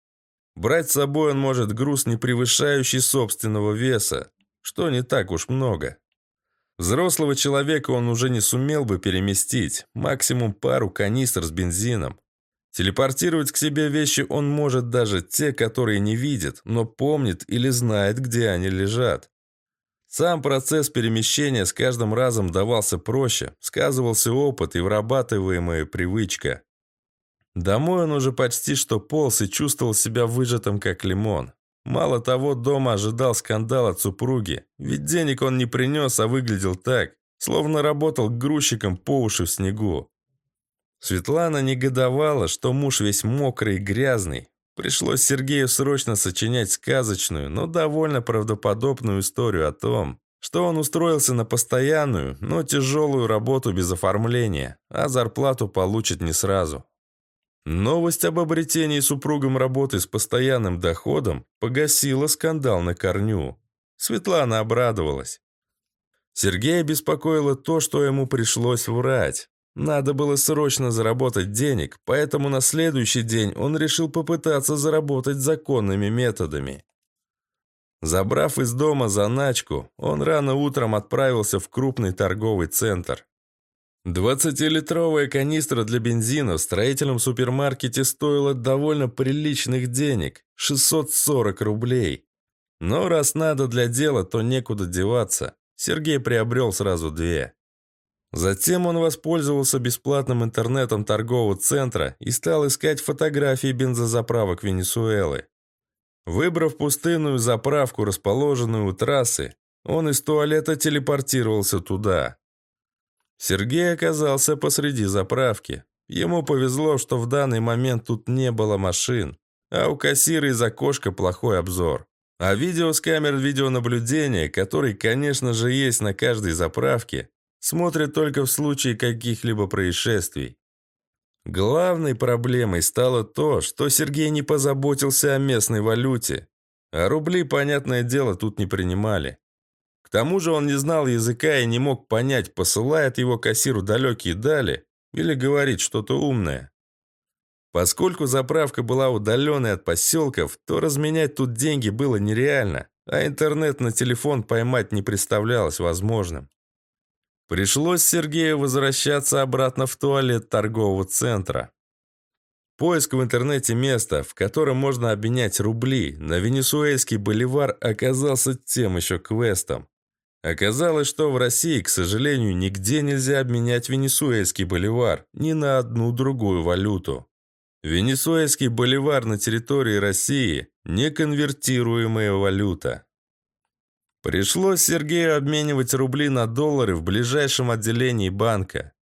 Брать с собой он может груз, не превышающий собственного веса, что не так уж много. Взрослого человека он уже не сумел бы переместить, максимум пару канистр с бензином. Телепортировать к себе вещи он может даже те, которые не видит, но помнит или знает, где они лежат. Сам процесс перемещения с каждым разом давался проще, сказывался опыт и вырабатываемая привычка. Домой он уже почти что полз и чувствовал себя выжатым, как лимон. Мало того, дома ожидал скандал от супруги, ведь денег он не принес, а выглядел так, словно работал грузчиком по уши в снегу. Светлана негодовала, что муж весь мокрый и грязный. Пришлось Сергею срочно сочинять сказочную, но довольно правдоподобную историю о том, что он устроился на постоянную, но тяжелую работу без оформления, а зарплату получит не сразу. Новость об обретении супругом работы с постоянным доходом погасила скандал на корню. Светлана обрадовалась. Сергея беспокоило то, что ему пришлось врать. Надо было срочно заработать денег, поэтому на следующий день он решил попытаться заработать законными методами. Забрав из дома заначку, он рано утром отправился в крупный торговый центр. Двадцатилитровая канистра для бензина в строительном супермаркете стоила довольно приличных денег – 640 рублей. Но раз надо для дела, то некуда деваться. Сергей приобрел сразу две. Затем он воспользовался бесплатным интернетом торгового центра и стал искать фотографии бензозаправок Венесуэлы. Выбрав пустынную заправку, расположенную у трассы, он из туалета телепортировался туда. Сергей оказался посреди заправки. Ему повезло, что в данный момент тут не было машин, а у кассира из окошка плохой обзор. А видео с камер видеонаблюдения, который, конечно же, есть на каждой заправке, Смотрят только в случае каких-либо происшествий. Главной проблемой стало то, что Сергей не позаботился о местной валюте, а рубли, понятное дело, тут не принимали. К тому же он не знал языка и не мог понять, посылает его кассиру далекие дали или говорит что-то умное. Поскольку заправка была удаленной от поселков, то разменять тут деньги было нереально, а интернет на телефон поймать не представлялось возможным. Пришлось Сергею возвращаться обратно в туалет торгового центра. Поиск в интернете места, в котором можно обменять рубли на венесуэльский боливар, оказался тем еще квестом. Оказалось, что в России, к сожалению, нигде нельзя обменять венесуэльский боливар ни на одну другую валюту. Венесуэльский боливар на территории России – неконвертируемая валюта. Пришлось Сергею обменивать рубли на доллары в ближайшем отделении банка.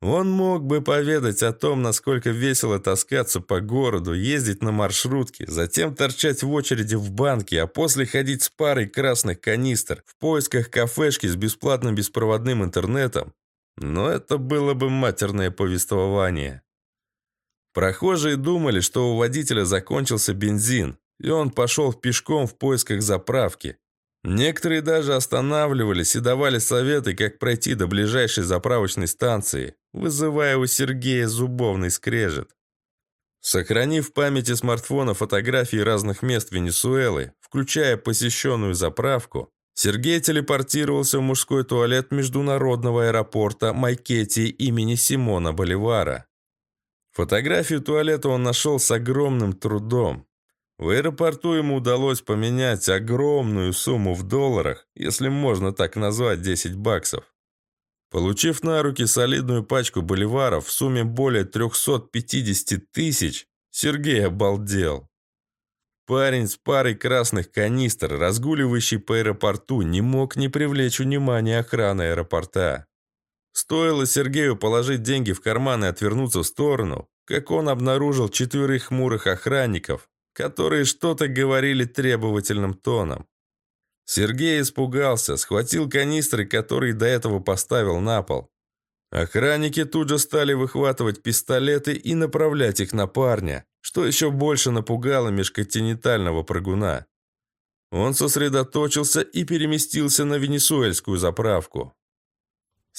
Он мог бы поведать о том, насколько весело таскаться по городу, ездить на маршрутке, затем торчать в очереди в банке, а после ходить с парой красных канистр в поисках кафешки с бесплатным беспроводным интернетом. Но это было бы матерное повествование. Прохожие думали, что у водителя закончился бензин, и он пошел пешком в поисках заправки. Некоторые даже останавливались и давали советы, как пройти до ближайшей заправочной станции, вызывая у Сергея зубовный скрежет. Сохранив в памяти смартфона фотографии разных мест Венесуэлы, включая посещенную заправку, Сергей телепортировался в мужской туалет международного аэропорта Майкетти имени Симона Боливара. Фотографию туалета он нашел с огромным трудом. В аэропорту ему удалось поменять огромную сумму в долларах, если можно так назвать 10 баксов. Получив на руки солидную пачку боливаров в сумме более 350 тысяч, Сергей обалдел. Парень с парой красных канистр, разгуливающий по аэропорту, не мог не привлечь внимания охраны аэропорта. Стоило Сергею положить деньги в карман и отвернуться в сторону, как он обнаружил четверых хмурых охранников, которые что-то говорили требовательным тоном. Сергей испугался, схватил канистры, которые до этого поставил на пол. Охранники тут же стали выхватывать пистолеты и направлять их на парня, что еще больше напугало межконтинентального прыгуна. Он сосредоточился и переместился на венесуэльскую заправку.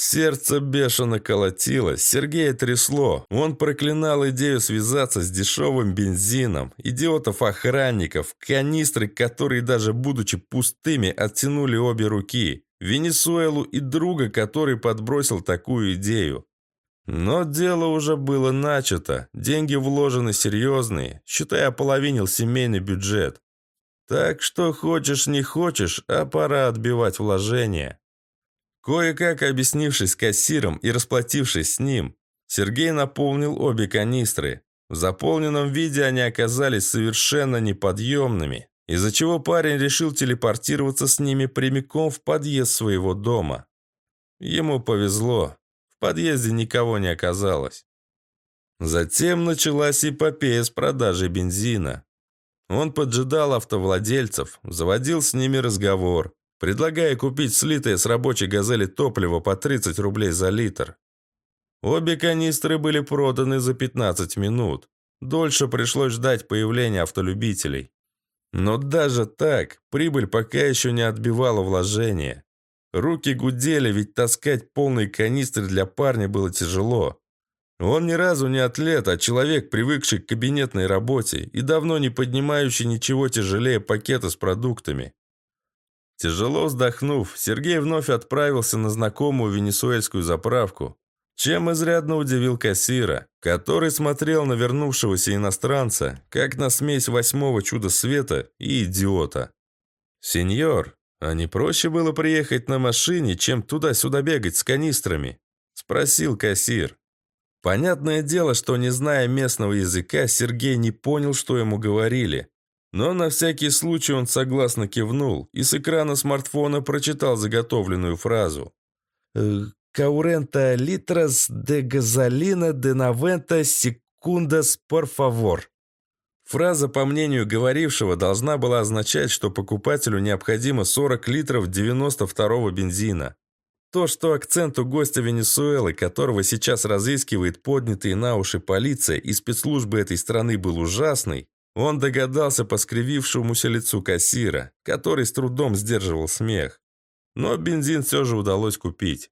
Сердце бешено колотилось, Сергея трясло. Он проклинал идею связаться с дешевым бензином, идиотов-охранников, канистры, которые даже будучи пустыми, оттянули обе руки, Венесуэлу и друга, который подбросил такую идею. Но дело уже было начато, деньги вложены серьезные, считай, ополовинил семейный бюджет. Так что хочешь не хочешь, а пора отбивать вложения. Кое-как объяснившись кассиром и расплатившись с ним, Сергей наполнил обе канистры. В заполненном виде они оказались совершенно неподъемными, из-за чего парень решил телепортироваться с ними прямиком в подъезд своего дома. Ему повезло, в подъезде никого не оказалось. Затем началась эпопея с продажей бензина. Он поджидал автовладельцев, заводил с ними разговор, предлагая купить слитое с рабочей «Газели» топливо по 30 рублей за литр. Обе канистры были проданы за 15 минут. Дольше пришлось ждать появления автолюбителей. Но даже так, прибыль пока еще не отбивала вложения. Руки гудели, ведь таскать полные канистры для парня было тяжело. Он ни разу не атлет, а человек, привыкший к кабинетной работе и давно не поднимающий ничего тяжелее пакета с продуктами. Тяжело вздохнув, Сергей вновь отправился на знакомую венесуэльскую заправку, чем изрядно удивил кассира, который смотрел на вернувшегося иностранца, как на смесь восьмого чуда света и идиота. «Сеньор, а не проще было приехать на машине, чем туда-сюда бегать с канистрами?» – спросил кассир. Понятное дело, что не зная местного языка, Сергей не понял, что ему говорили, но на всякий случай он согласно кивнул и с экрана смартфона прочитал заготовленную фразу. «Каурента литрас де газолина де навента секундас favor». Фраза, по мнению говорившего, должна была означать, что покупателю необходимо 40 литров 92-го бензина. То, что акцент у гостя Венесуэлы, которого сейчас разыскивает поднятые на уши полиция и спецслужбы этой страны, был ужасный, он догадался по скривившемуся лицу кассира, который с трудом сдерживал смех. Но бензин все же удалось купить.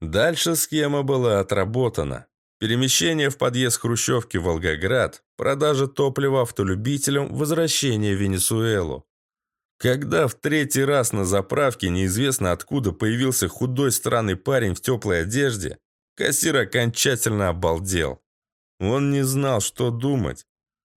Дальше схема была отработана. Перемещение в подъезд Хрущевки в Волгоград, продажа топлива автолюбителям, возвращение в Венесуэлу. Когда в третий раз на заправке неизвестно откуда появился худой странный парень в теплой одежде, кассир окончательно обалдел. Он не знал, что думать.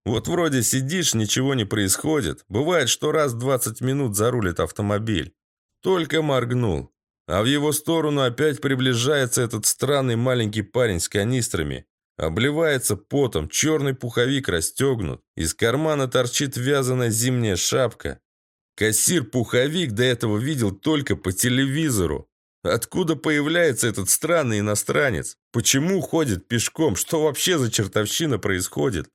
Вот вроде сидишь, ничего не происходит. Бывает, что раз в 20 минут зарулит автомобиль. Только моргнул. А в его сторону опять приближается этот странный маленький парень с канистрами. Обливается потом, черный пуховик расстегнут. Из кармана торчит вязаная зимняя шапка. Кассир пуховик до этого видел только по телевизору. Откуда появляется этот странный иностранец? Почему ходит пешком? Что вообще за чертовщина происходит?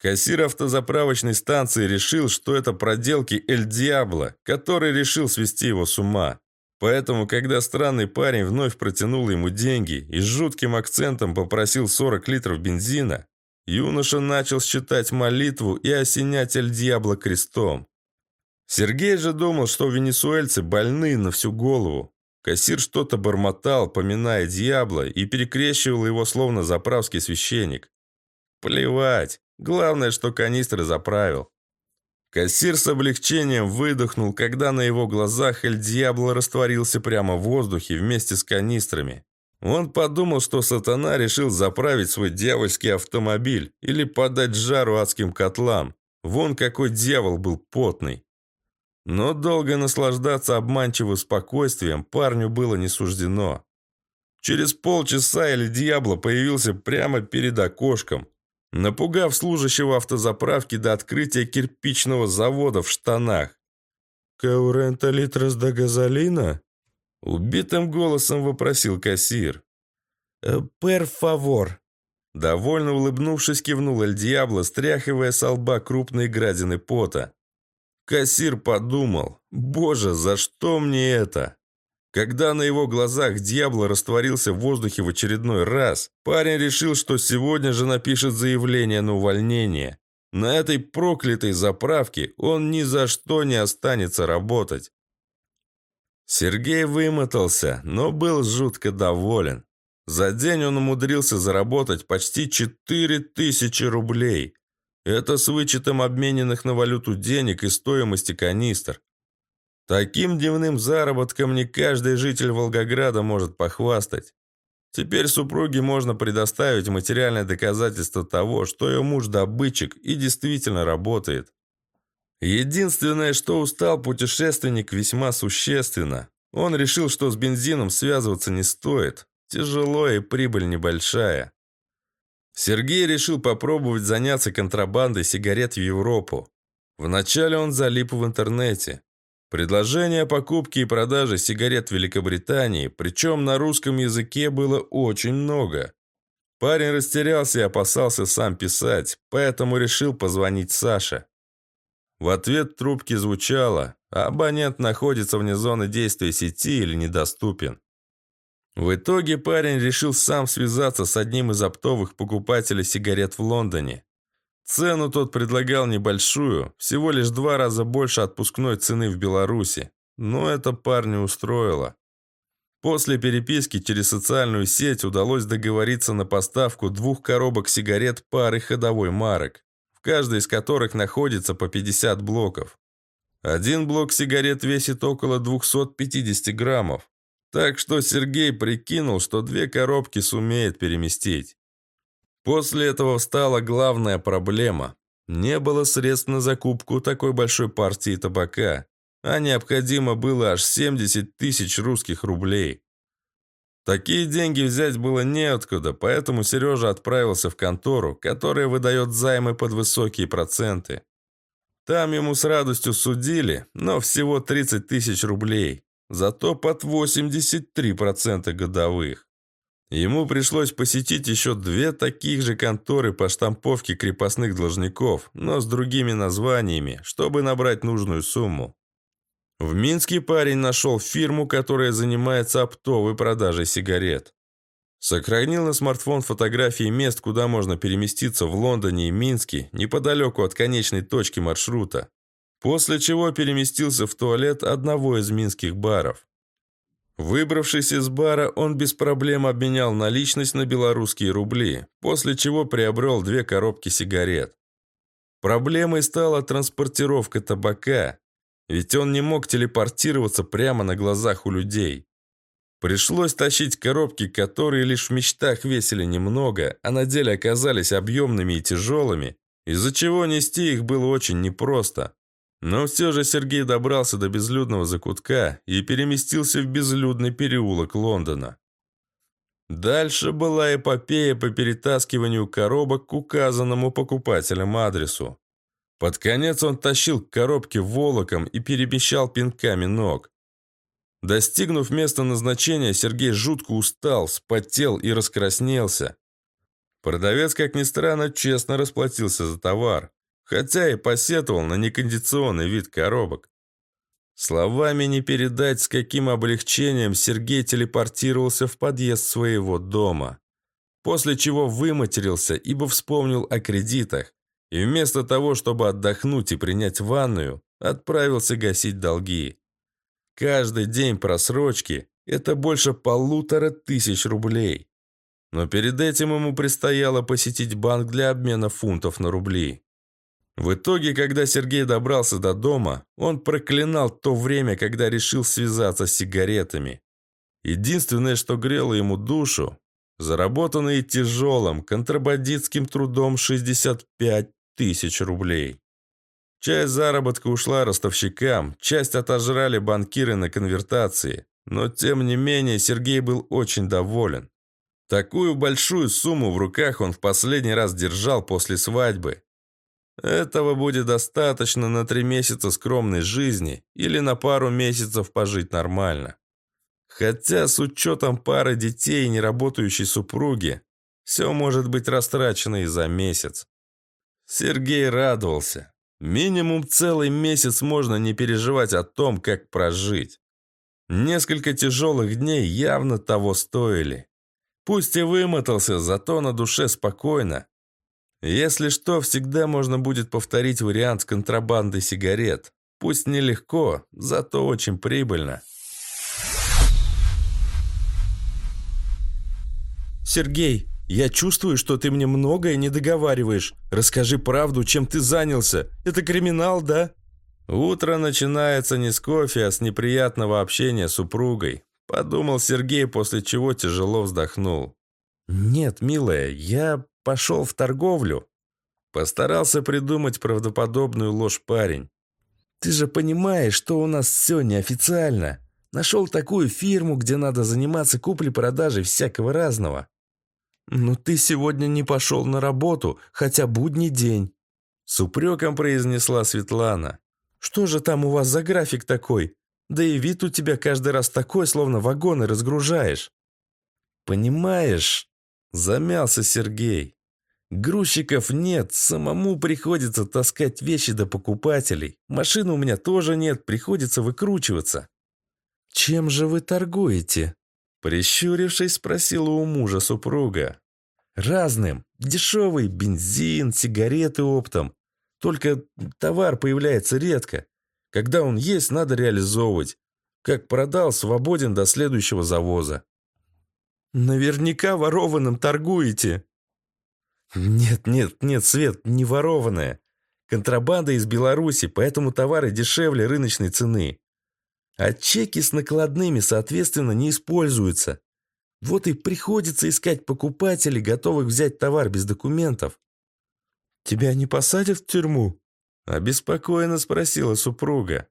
Кассир автозаправочной станции решил, что это проделки Эль Диабло, который решил свести его с ума. Поэтому, когда странный парень вновь протянул ему деньги и с жутким акцентом попросил 40 литров бензина, юноша начал считать молитву и осенять Эль Диабло крестом. Сергей же думал, что венесуэльцы больны на всю голову. Кассир что-то бормотал, поминая Диабло, и перекрещивал его словно заправский священник. Плевать. Главное, что канистры заправил. Кассир с облегчением выдохнул, когда на его глазах Эль Диабло растворился прямо в воздухе вместе с канистрами. Он подумал, что сатана решил заправить свой дьявольский автомобиль или подать жару адским котлам. Вон какой дьявол был потный. Но долго наслаждаться обманчивым спокойствием парню было не суждено. Через полчаса Эль Диабло появился прямо перед окошком, напугав служащего автозаправки до открытия кирпичного завода в штанах. «Каурента литрос до газолина?» Убитым голосом вопросил кассир. «Э, «Пер фавор». Довольно улыбнувшись, кивнул Эль Диабло, стряхивая с лба крупные градины пота. Кассир подумал, «Боже, за что мне это?» Когда на его глазах дьявол растворился в воздухе в очередной раз, парень решил, что сегодня же напишет заявление на увольнение. На этой проклятой заправке он ни за что не останется работать. Сергей вымотался, но был жутко доволен. За день он умудрился заработать почти 4000 рублей. Это с вычетом обмененных на валюту денег и стоимости канистр. Таким дневным заработком не каждый житель Волгограда может похвастать. Теперь супруге можно предоставить материальное доказательство того, что ее муж добытчик и действительно работает. Единственное, что устал путешественник весьма существенно. Он решил, что с бензином связываться не стоит. Тяжело и прибыль небольшая. Сергей решил попробовать заняться контрабандой сигарет в Европу. Вначале он залип в интернете. Предложение о покупке и продаже сигарет в Великобритании, причем на русском языке было очень много. Парень растерялся и опасался сам писать, поэтому решил позвонить Саше. В ответ трубки звучало, абонент находится вне зоны действия сети или недоступен. В итоге парень решил сам связаться с одним из оптовых покупателей сигарет в Лондоне. Цену тот предлагал небольшую, всего лишь два раза больше отпускной цены в Беларуси. Но это парня устроило. После переписки через социальную сеть удалось договориться на поставку двух коробок сигарет пары ходовой марок, в каждой из которых находится по 50 блоков. Один блок сигарет весит около 250 граммов, так что Сергей прикинул, что две коробки сумеет переместить. После этого встала главная проблема. Не было средств на закупку такой большой партии табака, а необходимо было аж 70 тысяч русских рублей. Такие деньги взять было неоткуда, поэтому Сережа отправился в контору, которая выдает займы под высокие проценты. Там ему с радостью судили, но всего 30 тысяч рублей зато под 83% годовых. Ему пришлось посетить еще две таких же конторы по штамповке крепостных должников, но с другими названиями, чтобы набрать нужную сумму. В Минске парень нашел фирму, которая занимается оптовой продажей сигарет. Сохранил на смартфон фотографии мест, куда можно переместиться в Лондоне и Минске, неподалеку от конечной точки маршрута после чего переместился в туалет одного из минских баров. Выбравшись из бара, он без проблем обменял наличность на белорусские рубли, после чего приобрел две коробки сигарет. Проблемой стала транспортировка табака, ведь он не мог телепортироваться прямо на глазах у людей. Пришлось тащить коробки, которые лишь в мечтах весили немного, а на деле оказались объемными и тяжелыми, из-за чего нести их было очень непросто. Но все же Сергей добрался до безлюдного закутка и переместился в безлюдный переулок Лондона. Дальше была эпопея по перетаскиванию коробок к указанному покупателям адресу. Под конец он тащил коробки волоком и перемещал пинками ног. Достигнув места назначения, Сергей жутко устал, спотел и раскраснелся. Продавец, как ни странно, честно расплатился за товар хотя и посетовал на некондиционный вид коробок. Словами не передать, с каким облегчением Сергей телепортировался в подъезд своего дома. После чего выматерился, ибо вспомнил о кредитах, и вместо того, чтобы отдохнуть и принять ванную, отправился гасить долги. Каждый день просрочки – это больше полутора тысяч рублей. Но перед этим ему предстояло посетить банк для обмена фунтов на рубли. В итоге, когда Сергей добрался до дома, он проклинал то время, когда решил связаться с сигаретами. Единственное, что грело ему душу, заработанные тяжелым контрабандистским трудом 65 тысяч рублей. Часть заработка ушла ростовщикам, часть отожрали банкиры на конвертации, но тем не менее Сергей был очень доволен. Такую большую сумму в руках он в последний раз держал после свадьбы, этого будет достаточно на три месяца скромной жизни или на пару месяцев пожить нормально. Хотя с учетом пары детей и неработающей супруги, все может быть растрачено и за месяц. Сергей радовался. Минимум целый месяц можно не переживать о том, как прожить. Несколько тяжелых дней явно того стоили. Пусть и вымотался, зато на душе спокойно, если что, всегда можно будет повторить вариант с контрабандой сигарет. Пусть нелегко, зато очень прибыльно. Сергей, я чувствую, что ты мне многое не договариваешь. Расскажи правду, чем ты занялся. Это криминал, да? Утро начинается не с кофе, а с неприятного общения с супругой. Подумал Сергей, после чего тяжело вздохнул. «Нет, милая, я пошел в торговлю. Постарался придумать правдоподобную ложь парень. Ты же понимаешь, что у нас все неофициально. Нашел такую фирму, где надо заниматься куплей-продажей всякого разного. «Но ты сегодня не пошел на работу, хотя будний день», — с упреком произнесла Светлана. «Что же там у вас за график такой? Да и вид у тебя каждый раз такой, словно вагоны разгружаешь». «Понимаешь?» — замялся Сергей. «Грузчиков нет, самому приходится таскать вещи до покупателей. Машины у меня тоже нет, приходится выкручиваться». «Чем же вы торгуете?» Прищурившись, спросила у мужа супруга. «Разным. Дешевый бензин, сигареты оптом. Только товар появляется редко. Когда он есть, надо реализовывать. Как продал, свободен до следующего завоза». «Наверняка ворованным торгуете». «Нет, нет, нет, Свет, не ворованное. Контрабанда из Беларуси, поэтому товары дешевле рыночной цены. А чеки с накладными, соответственно, не используются. Вот и приходится искать покупателей, готовых взять товар без документов. «Тебя не посадят в тюрьму?» – обеспокоенно спросила супруга.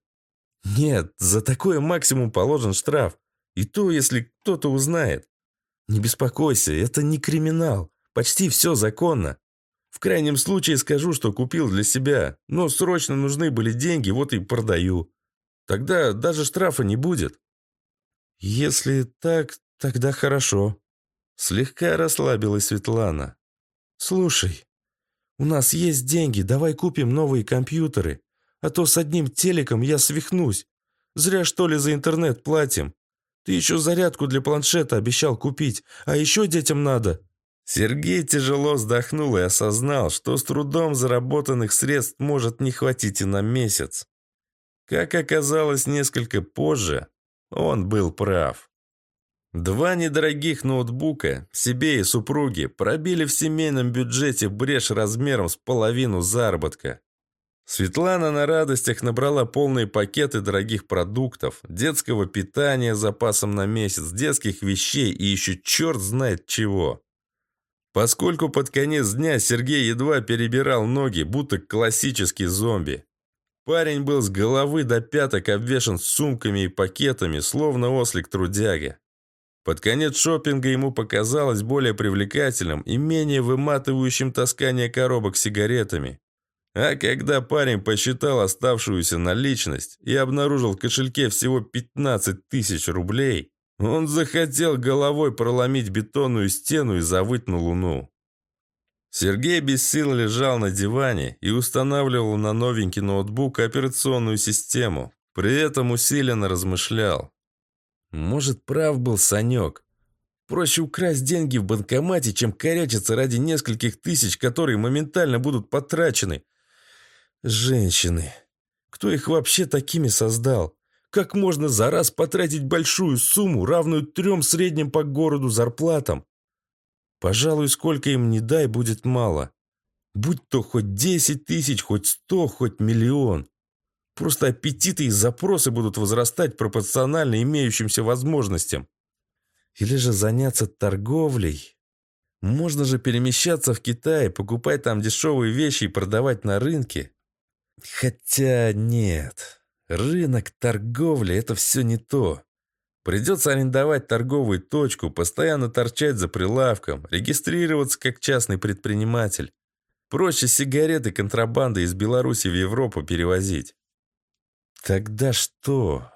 «Нет, за такое максимум положен штраф. И то, если кто-то узнает. Не беспокойся, это не криминал. Почти все законно. В крайнем случае скажу, что купил для себя, но срочно нужны были деньги, вот и продаю. Тогда даже штрафа не будет. Если так, тогда хорошо. Слегка расслабилась Светлана. Слушай, у нас есть деньги, давай купим новые компьютеры. А то с одним телеком я свихнусь. Зря что ли за интернет платим. Ты еще зарядку для планшета обещал купить, а еще детям надо. Сергей тяжело вздохнул и осознал, что с трудом заработанных средств может не хватить и на месяц. Как оказалось несколько позже, он был прав. Два недорогих ноутбука себе и супруге пробили в семейном бюджете брешь размером с половину заработка. Светлана на радостях набрала полные пакеты дорогих продуктов, детского питания запасом на месяц, детских вещей и еще черт знает чего. Поскольку под конец дня Сергей едва перебирал ноги, будто классический зомби. Парень был с головы до пяток обвешан сумками и пакетами, словно ослик трудяга. Под конец шопинга ему показалось более привлекательным и менее выматывающим таскание коробок с сигаретами. А когда парень посчитал оставшуюся наличность и обнаружил в кошельке всего 15 тысяч рублей, он захотел головой проломить бетонную стену и завыть на луну. Сергей без сил лежал на диване и устанавливал на новенький ноутбук операционную систему. При этом усиленно размышлял. Может, прав был Санек. Проще украсть деньги в банкомате, чем корячиться ради нескольких тысяч, которые моментально будут потрачены. Женщины. Кто их вообще такими создал? Как можно за раз потратить большую сумму, равную трем средним по городу зарплатам? Пожалуй, сколько им не дай, будет мало. Будь то хоть десять тысяч, хоть сто, хоть миллион. Просто аппетиты и запросы будут возрастать пропорционально имеющимся возможностям. Или же заняться торговлей. Можно же перемещаться в Китай, покупать там дешевые вещи и продавать на рынке. Хотя нет, рынок торговли – это все не то. Придется арендовать торговую точку, постоянно торчать за прилавком, регистрироваться как частный предприниматель. Проще сигареты контрабанды из Беларуси в Европу перевозить. Тогда что?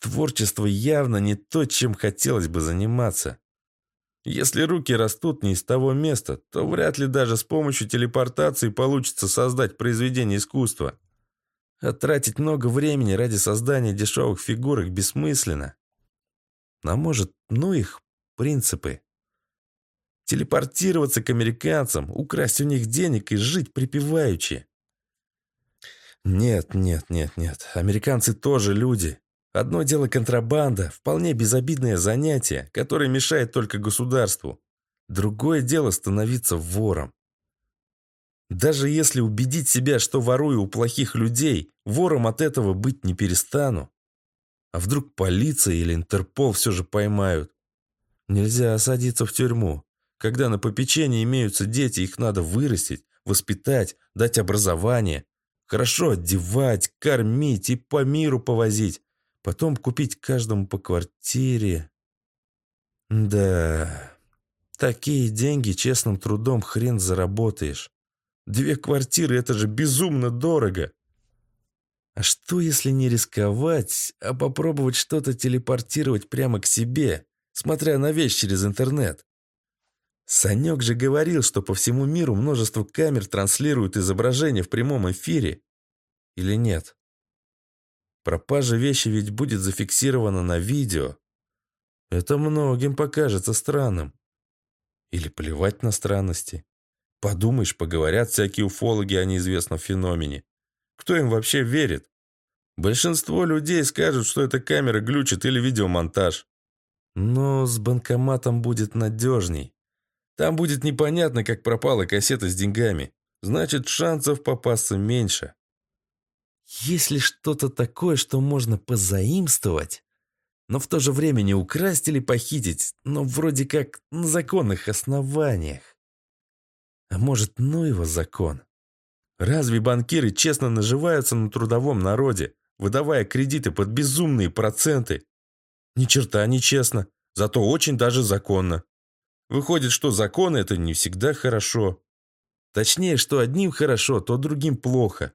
Творчество явно не то, чем хотелось бы заниматься. Если руки растут не из того места, то вряд ли даже с помощью телепортации получится создать произведение искусства. А тратить много времени ради создания дешевых фигурок бессмысленно. А может, ну их принципы. Телепортироваться к американцам, украсть у них денег и жить припеваючи. Нет, нет, нет, нет. Американцы тоже люди. Одно дело контрабанда, вполне безобидное занятие, которое мешает только государству. Другое дело становиться вором. Даже если убедить себя, что ворую у плохих людей, вором от этого быть не перестану. А вдруг полиция или Интерпол все же поймают? Нельзя садиться в тюрьму. Когда на попечении имеются дети, их надо вырастить, воспитать, дать образование. Хорошо одевать, кормить и по миру повозить. Потом купить каждому по квартире. Да, такие деньги честным трудом хрен заработаешь. Две квартиры – это же безумно дорого. А что, если не рисковать, а попробовать что-то телепортировать прямо к себе, смотря на вещь через интернет? Санек же говорил, что по всему миру множество камер транслируют изображения в прямом эфире. Или нет? Пропажа вещи ведь будет зафиксирована на видео. Это многим покажется странным. Или плевать на странности. Подумаешь, поговорят всякие уфологи о неизвестном феномене. Кто им вообще верит? Большинство людей скажут, что эта камера глючит или видеомонтаж. Но с банкоматом будет надежней. Там будет непонятно, как пропала кассета с деньгами. Значит, шансов попасться меньше. Если что-то такое, что можно позаимствовать, но в то же время не украсть или похитить, но вроде как на законных основаниях. А может, ну его закон? Разве банкиры честно наживаются на трудовом народе, выдавая кредиты под безумные проценты? Ни черта не честно, зато очень даже законно. Выходит, что законы – это не всегда хорошо. Точнее, что одним хорошо, то другим плохо.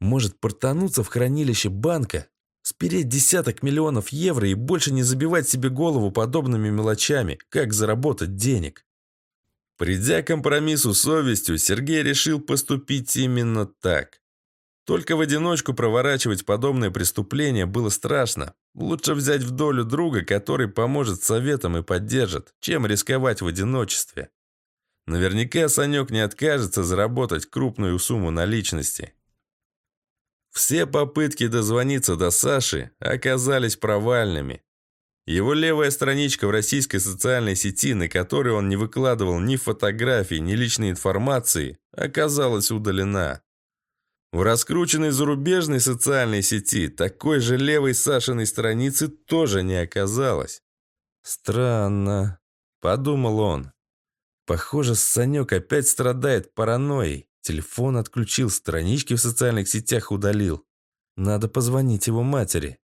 Может портануться в хранилище банка, спереть десяток миллионов евро и больше не забивать себе голову подобными мелочами, как заработать денег. Придя к компромиссу с совестью, Сергей решил поступить именно так. Только в одиночку проворачивать подобное преступление было страшно. Лучше взять в долю друга, который поможет советом и поддержит, чем рисковать в одиночестве. Наверняка Санек не откажется заработать крупную сумму наличности. Все попытки дозвониться до Саши оказались провальными. Его левая страничка в российской социальной сети, на которой он не выкладывал ни фотографий, ни личной информации, оказалась удалена. В раскрученной зарубежной социальной сети такой же левой Сашиной страницы тоже не оказалось. «Странно», — подумал он. «Похоже, Санек опять страдает паранойей. Телефон отключил, странички в социальных сетях удалил. Надо позвонить его матери».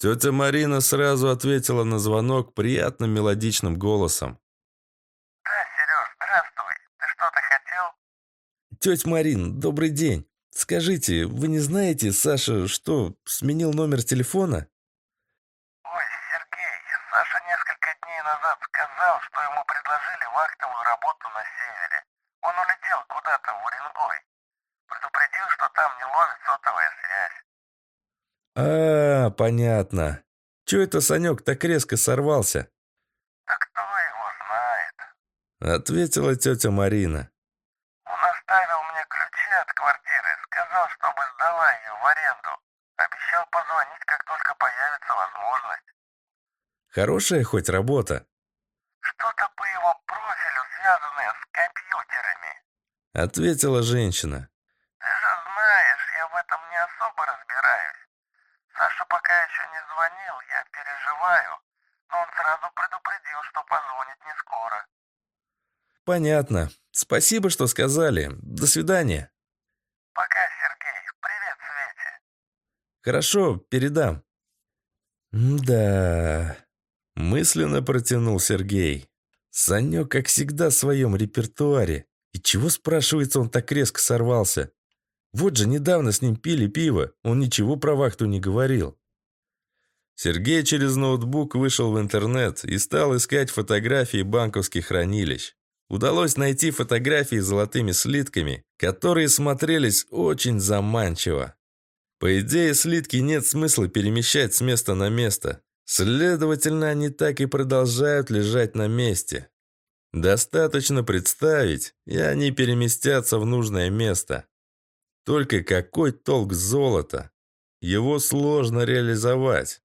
Тетя Марина сразу ответила на звонок приятным мелодичным голосом. «Да, Сереж, здравствуй. Ты что-то хотел?» «Тетя Марин, добрый день. Скажите, вы не знаете, Саша, что, сменил номер телефона?» «Ой, Сергей, Саша несколько дней назад сказал, что ему предложили вахтовую работу на севере. Он улетел куда-то в Уренгой. Предупредил, что там не ловит сотовая связь. «А, понятно. Чего это Санек так резко сорвался?» Да кто его знает? Ответила тетя Марина. Он оставил мне ключи от квартиры, сказал, чтобы сдала ее в аренду. Обещал позвонить, как только появится возможность. Хорошая хоть работа? Что-то по его профилю, связанное с компьютерами. Ответила женщина. Ты же знаешь, я в этом не особо разбираюсь. Саша пока еще не звонил, я переживаю, но он сразу предупредил, что позвонит не скоро. Понятно. Спасибо, что сказали. До свидания. Пока, Сергей. Привет, Свете. Хорошо, передам. Да. Мысленно протянул Сергей. Санек, как всегда, в своем репертуаре. И чего, спрашивается, он так резко сорвался? Вот же недавно с ним пили пиво, он ничего про вахту не говорил. Сергей через ноутбук вышел в интернет и стал искать фотографии банковских хранилищ. Удалось найти фотографии с золотыми слитками, которые смотрелись очень заманчиво. По идее, слитки нет смысла перемещать с места на место. Следовательно, они так и продолжают лежать на месте. Достаточно представить, и они переместятся в нужное место. Только какой толк золота? Его сложно реализовать.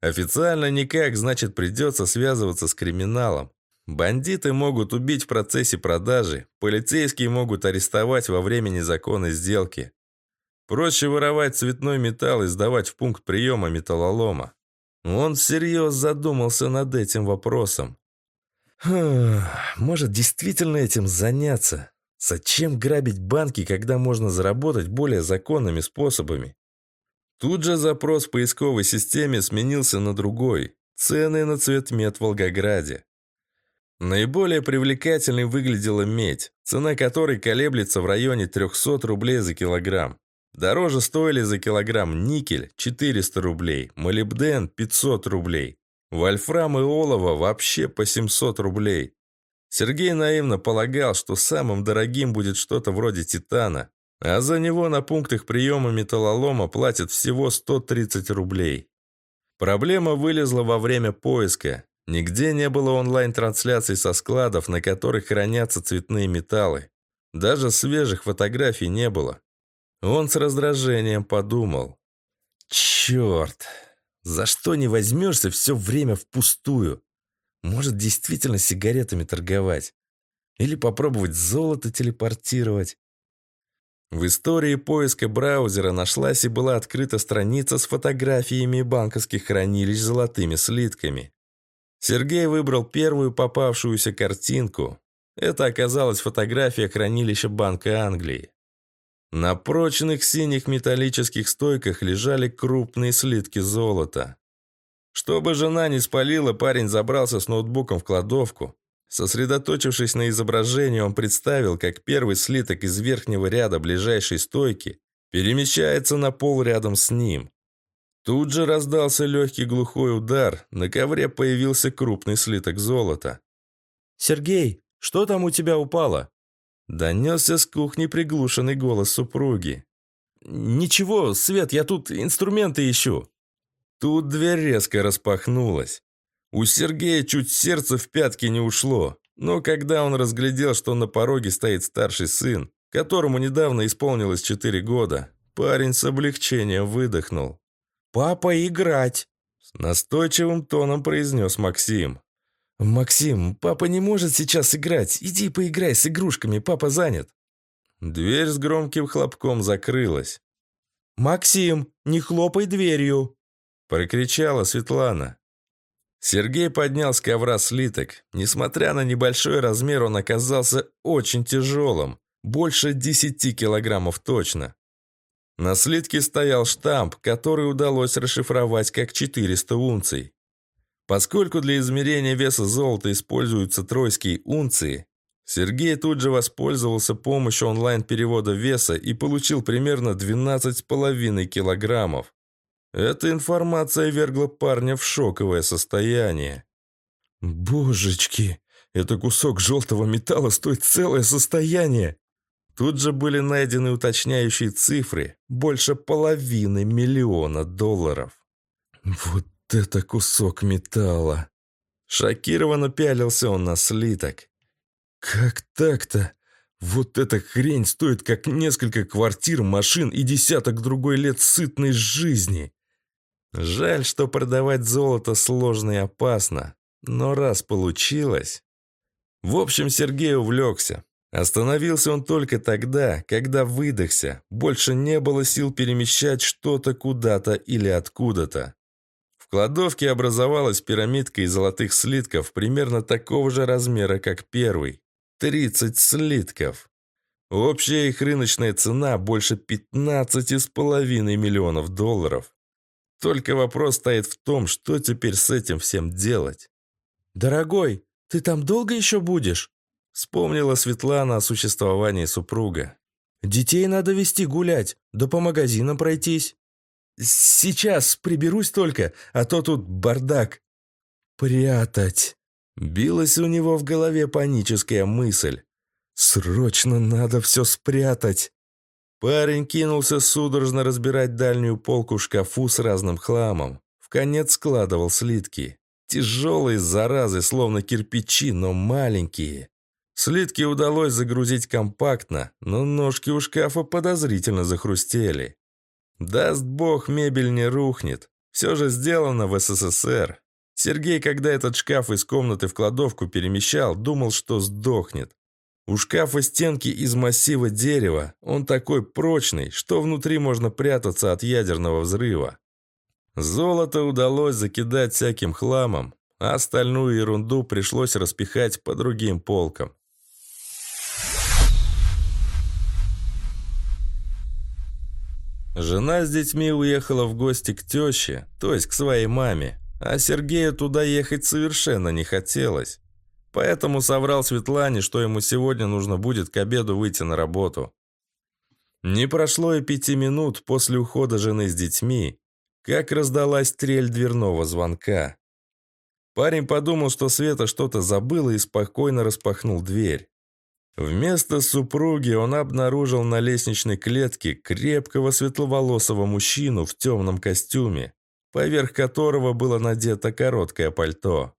Официально никак, значит, придется связываться с криминалом. Бандиты могут убить в процессе продажи, полицейские могут арестовать во время незаконной сделки. Проще воровать цветной металл и сдавать в пункт приема металлолома. Он всерьез задумался над этим вопросом. Хм, может, действительно этим заняться? Зачем грабить банки, когда можно заработать более законными способами? Тут же запрос в поисковой системе сменился на другой. Цены на цветмет в Волгограде. Наиболее привлекательной выглядела медь, цена которой колеблется в районе 300 рублей за килограмм. Дороже стоили за килограмм никель – 400 рублей, молибден – 500 рублей. Вольфрам и олово вообще по 700 рублей. Сергей наивно полагал, что самым дорогим будет что-то вроде титана, а за него на пунктах приема металлолома платят всего 130 рублей. Проблема вылезла во время поиска. Нигде не было онлайн-трансляций со складов, на которых хранятся цветные металлы. Даже свежих фотографий не было. Он с раздражением подумал. «Черт! За что не возьмешься все время впустую? Может, действительно сигаретами торговать? Или попробовать золото телепортировать?» В истории поиска браузера нашлась и была открыта страница с фотографиями банковских хранилищ золотыми слитками. Сергей выбрал первую попавшуюся картинку. Это оказалась фотография хранилища Банка Англии. На прочных синих металлических стойках лежали крупные слитки золота. Чтобы жена не спалила, парень забрался с ноутбуком в кладовку. Сосредоточившись на изображении, он представил, как первый слиток из верхнего ряда ближайшей стойки перемещается на пол рядом с ним. Тут же раздался легкий глухой удар, на ковре появился крупный слиток золота. «Сергей, что там у тебя упало?» Донесся с кухни приглушенный голос супруги. «Ничего, Свет, я тут инструменты ищу». Тут дверь резко распахнулась. У Сергея чуть сердце в пятки не ушло, но когда он разглядел, что на пороге стоит старший сын, которому недавно исполнилось четыре года, парень с облегчением выдохнул. «Папа, играть!» С настойчивым тоном произнес Максим. «Максим, папа не может сейчас играть. Иди поиграй с игрушками, папа занят». Дверь с громким хлопком закрылась. «Максим, не хлопай дверью!» Прокричала Светлана. Сергей поднял с ковра слиток. Несмотря на небольшой размер, он оказался очень тяжелым. Больше десяти килограммов точно. На слитке стоял штамп, который удалось расшифровать как 400 унций. Поскольку для измерения веса золота используются тройские унции, Сергей тут же воспользовался помощью онлайн-перевода веса и получил примерно 12,5 килограммов. Эта информация вергла парня в шоковое состояние. «Божечки, это кусок желтого металла стоит целое состояние!» Тут же были найдены уточняющие цифры, больше половины миллиона долларов. «Вот это кусок металла!» Шокированно пялился он на слиток. «Как так-то? Вот эта хрень стоит как несколько квартир, машин и десяток другой лет сытной жизни!» Жаль, что продавать золото сложно и опасно, но раз получилось... В общем, Сергей увлекся. Остановился он только тогда, когда выдохся, больше не было сил перемещать что-то куда-то или откуда-то. В кладовке образовалась пирамидка из золотых слитков примерно такого же размера, как первый. 30 слитков. Общая их рыночная цена больше 15,5 миллионов долларов. Только вопрос стоит в том, что теперь с этим всем делать. «Дорогой, ты там долго еще будешь?» Вспомнила Светлана о существовании супруга. «Детей надо вести гулять, да по магазинам пройтись». «Сейчас приберусь только, а то тут бардак». «Прятать». Билась у него в голове паническая мысль. «Срочно надо все спрятать». Парень кинулся судорожно разбирать дальнюю полку шкафу с разным хламом. В конец складывал слитки. Тяжелые заразы, словно кирпичи, но маленькие. Слитки удалось загрузить компактно, но ножки у шкафа подозрительно захрустели. Даст бог, мебель не рухнет. Все же сделано в СССР. Сергей, когда этот шкаф из комнаты в кладовку перемещал, думал, что сдохнет. У шкафа стенки из массива дерева. Он такой прочный, что внутри можно прятаться от ядерного взрыва. Золото удалось закидать всяким хламом, а остальную ерунду пришлось распихать по другим полкам. Жена с детьми уехала в гости к теще, то есть к своей маме, а Сергею туда ехать совершенно не хотелось. Поэтому соврал Светлане, что ему сегодня нужно будет к обеду выйти на работу. Не прошло и пяти минут после ухода жены с детьми, как раздалась трель дверного звонка. Парень подумал, что Света что-то забыла и спокойно распахнул дверь. Вместо супруги он обнаружил на лестничной клетке крепкого светловолосого мужчину в темном костюме поверх которого было надето короткое пальто.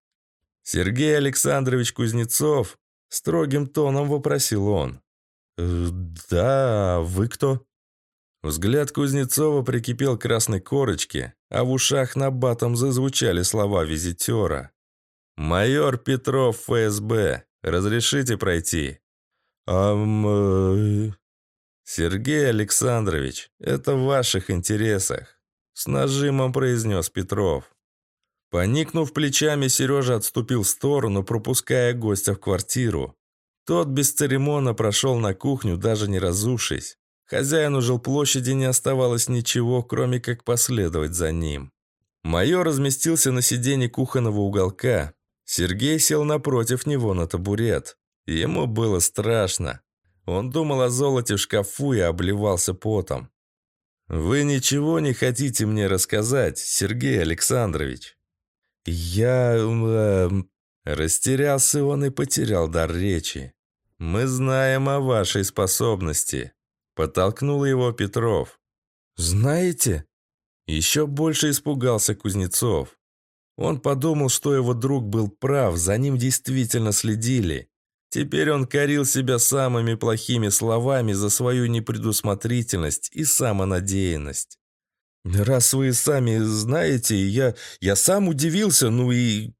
«Сергей Александрович Кузнецов?» – строгим тоном вопросил он. «Э, «Да, вы кто?» Взгляд Кузнецова прикипел к красной корочке, а в ушах на батом зазвучали слова визитера. «Майор Петров ФСБ, разрешите пройти?» «Ам...» э, «Сергей Александрович, это в ваших интересах. С нажимом произнес Петров. Поникнув плечами, Сережа отступил в сторону, пропуская гостя в квартиру. Тот без церемона прошел на кухню, даже не разувшись. Хозяину жилплощади не оставалось ничего, кроме как последовать за ним. Майор разместился на сиденье кухонного уголка. Сергей сел напротив него на табурет. Ему было страшно. Он думал о золоте в шкафу и обливался потом. «Вы ничего не хотите мне рассказать, Сергей Александрович?» «Я... Э, растерялся он и потерял дар речи. Мы знаем о вашей способности», — подтолкнул его Петров. «Знаете?» Еще больше испугался Кузнецов. Он подумал, что его друг был прав, за ним действительно следили. Теперь он корил себя самыми плохими словами за свою непредусмотрительность и самонадеянность. «Раз вы сами знаете, я, я сам удивился, ну и...»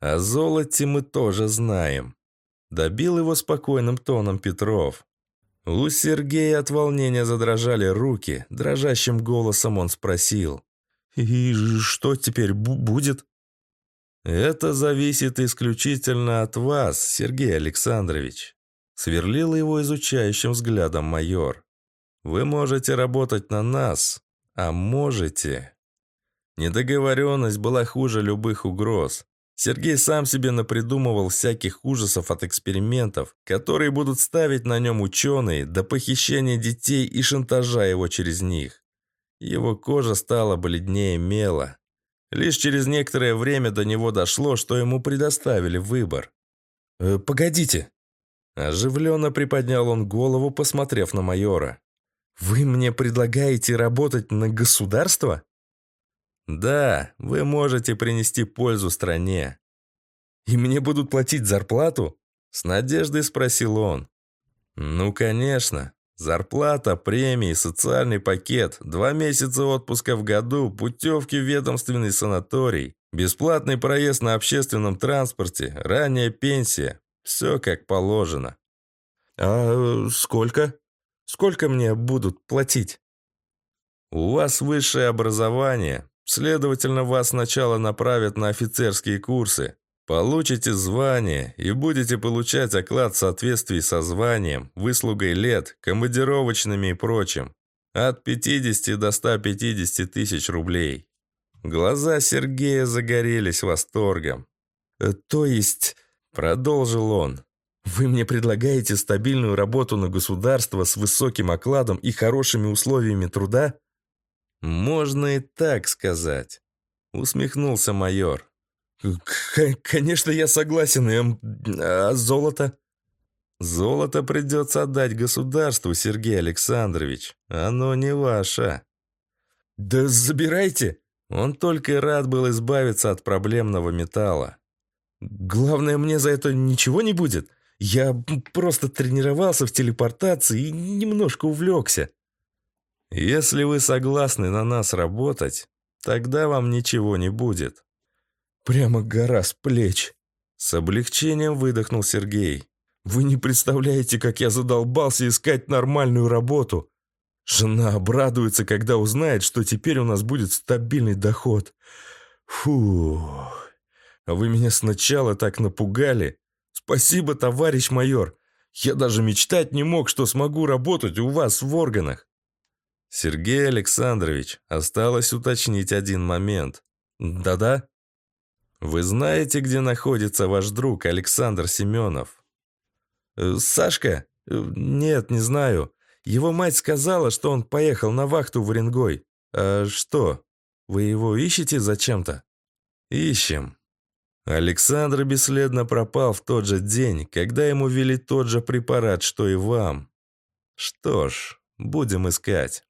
«О золоте мы тоже знаем», — добил его спокойным тоном Петров. У Сергея от волнения задрожали руки, дрожащим голосом он спросил. «И что теперь будет?» «Это зависит исключительно от вас, Сергей Александрович», сверлил его изучающим взглядом майор. «Вы можете работать на нас, а можете...» Недоговоренность была хуже любых угроз. Сергей сам себе напридумывал всяких ужасов от экспериментов, которые будут ставить на нем ученые, до похищения детей и шантажа его через них. Его кожа стала бледнее мела, Лишь через некоторое время до него дошло, что ему предоставили выбор. «Э, «Погодите!» Оживленно приподнял он голову, посмотрев на майора. «Вы мне предлагаете работать на государство?» «Да, вы можете принести пользу стране». «И мне будут платить зарплату?» С надеждой спросил он. «Ну, конечно. Зарплата, премии, социальный пакет, два месяца отпуска в году, путевки в ведомственный санаторий, бесплатный проезд на общественном транспорте, ранняя пенсия. Все как положено. А сколько? Сколько мне будут платить? У вас высшее образование, следовательно, вас сначала направят на офицерские курсы, Получите звание и будете получать оклад в соответствии со званием, выслугой лет, командировочными и прочим. От 50 до 150 тысяч рублей. Глаза Сергея загорелись восторгом. «Э, «То есть», — продолжил он, — «вы мне предлагаете стабильную работу на государство с высоким окладом и хорошими условиями труда?» «Можно и так сказать», — усмехнулся майор. «Конечно, я согласен, эм, а золото?» «Золото придется отдать государству, Сергей Александрович. Оно не ваше». «Да забирайте!» Он только рад был избавиться от проблемного металла. «Главное, мне за это ничего не будет. Я просто тренировался в телепортации и немножко увлекся». «Если вы согласны на нас работать, тогда вам ничего не будет. Прямо гора с плеч. С облегчением выдохнул Сергей. Вы не представляете, как я задолбался искать нормальную работу. Жена обрадуется, когда узнает, что теперь у нас будет стабильный доход. Фу. А вы меня сначала так напугали. Спасибо, товарищ майор. Я даже мечтать не мог, что смогу работать у вас в органах. Сергей Александрович, осталось уточнить один момент. Да-да? Вы знаете, где находится ваш друг Александр Семенов? Э, Сашка? Э, нет, не знаю. Его мать сказала, что он поехал на вахту в Оренгой. А что? Вы его ищете зачем-то? Ищем. Александр бесследно пропал в тот же день, когда ему ввели тот же препарат, что и вам. Что ж, будем искать.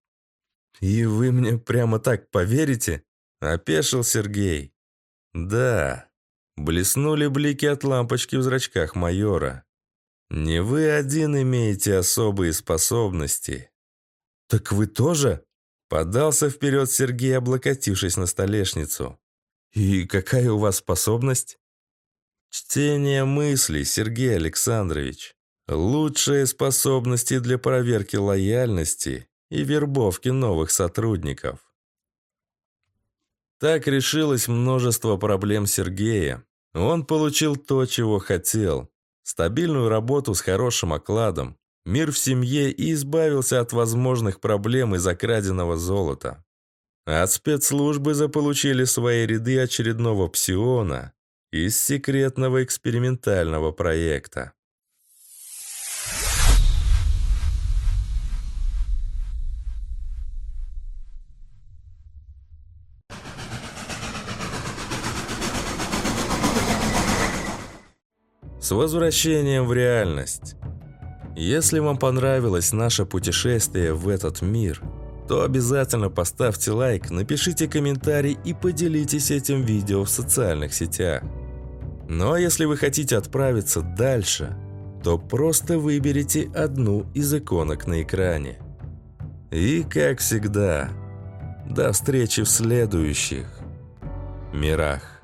И вы мне прямо так поверите? Опешил Сергей. Да. Блеснули блики от лампочки в зрачках майора. Не вы один имеете особые способности. Так вы тоже? Подался вперед Сергей, облокотившись на столешницу. И какая у вас способность? Чтение мыслей, Сергей Александрович. Лучшие способности для проверки лояльности и вербовки новых сотрудников. Так решилось множество проблем Сергея. Он получил то, чего хотел стабильную работу с хорошим окладом, мир в семье и избавился от возможных проблем из-за краденого золота. От спецслужбы заполучили свои ряды очередного псиона из секретного экспериментального проекта. С возвращением в реальность. Если вам понравилось наше путешествие в этот мир, то обязательно поставьте лайк, напишите комментарий и поделитесь этим видео в социальных сетях. Ну а если вы хотите отправиться дальше, то просто выберите одну из иконок на экране. И как всегда, до встречи в следующих мирах.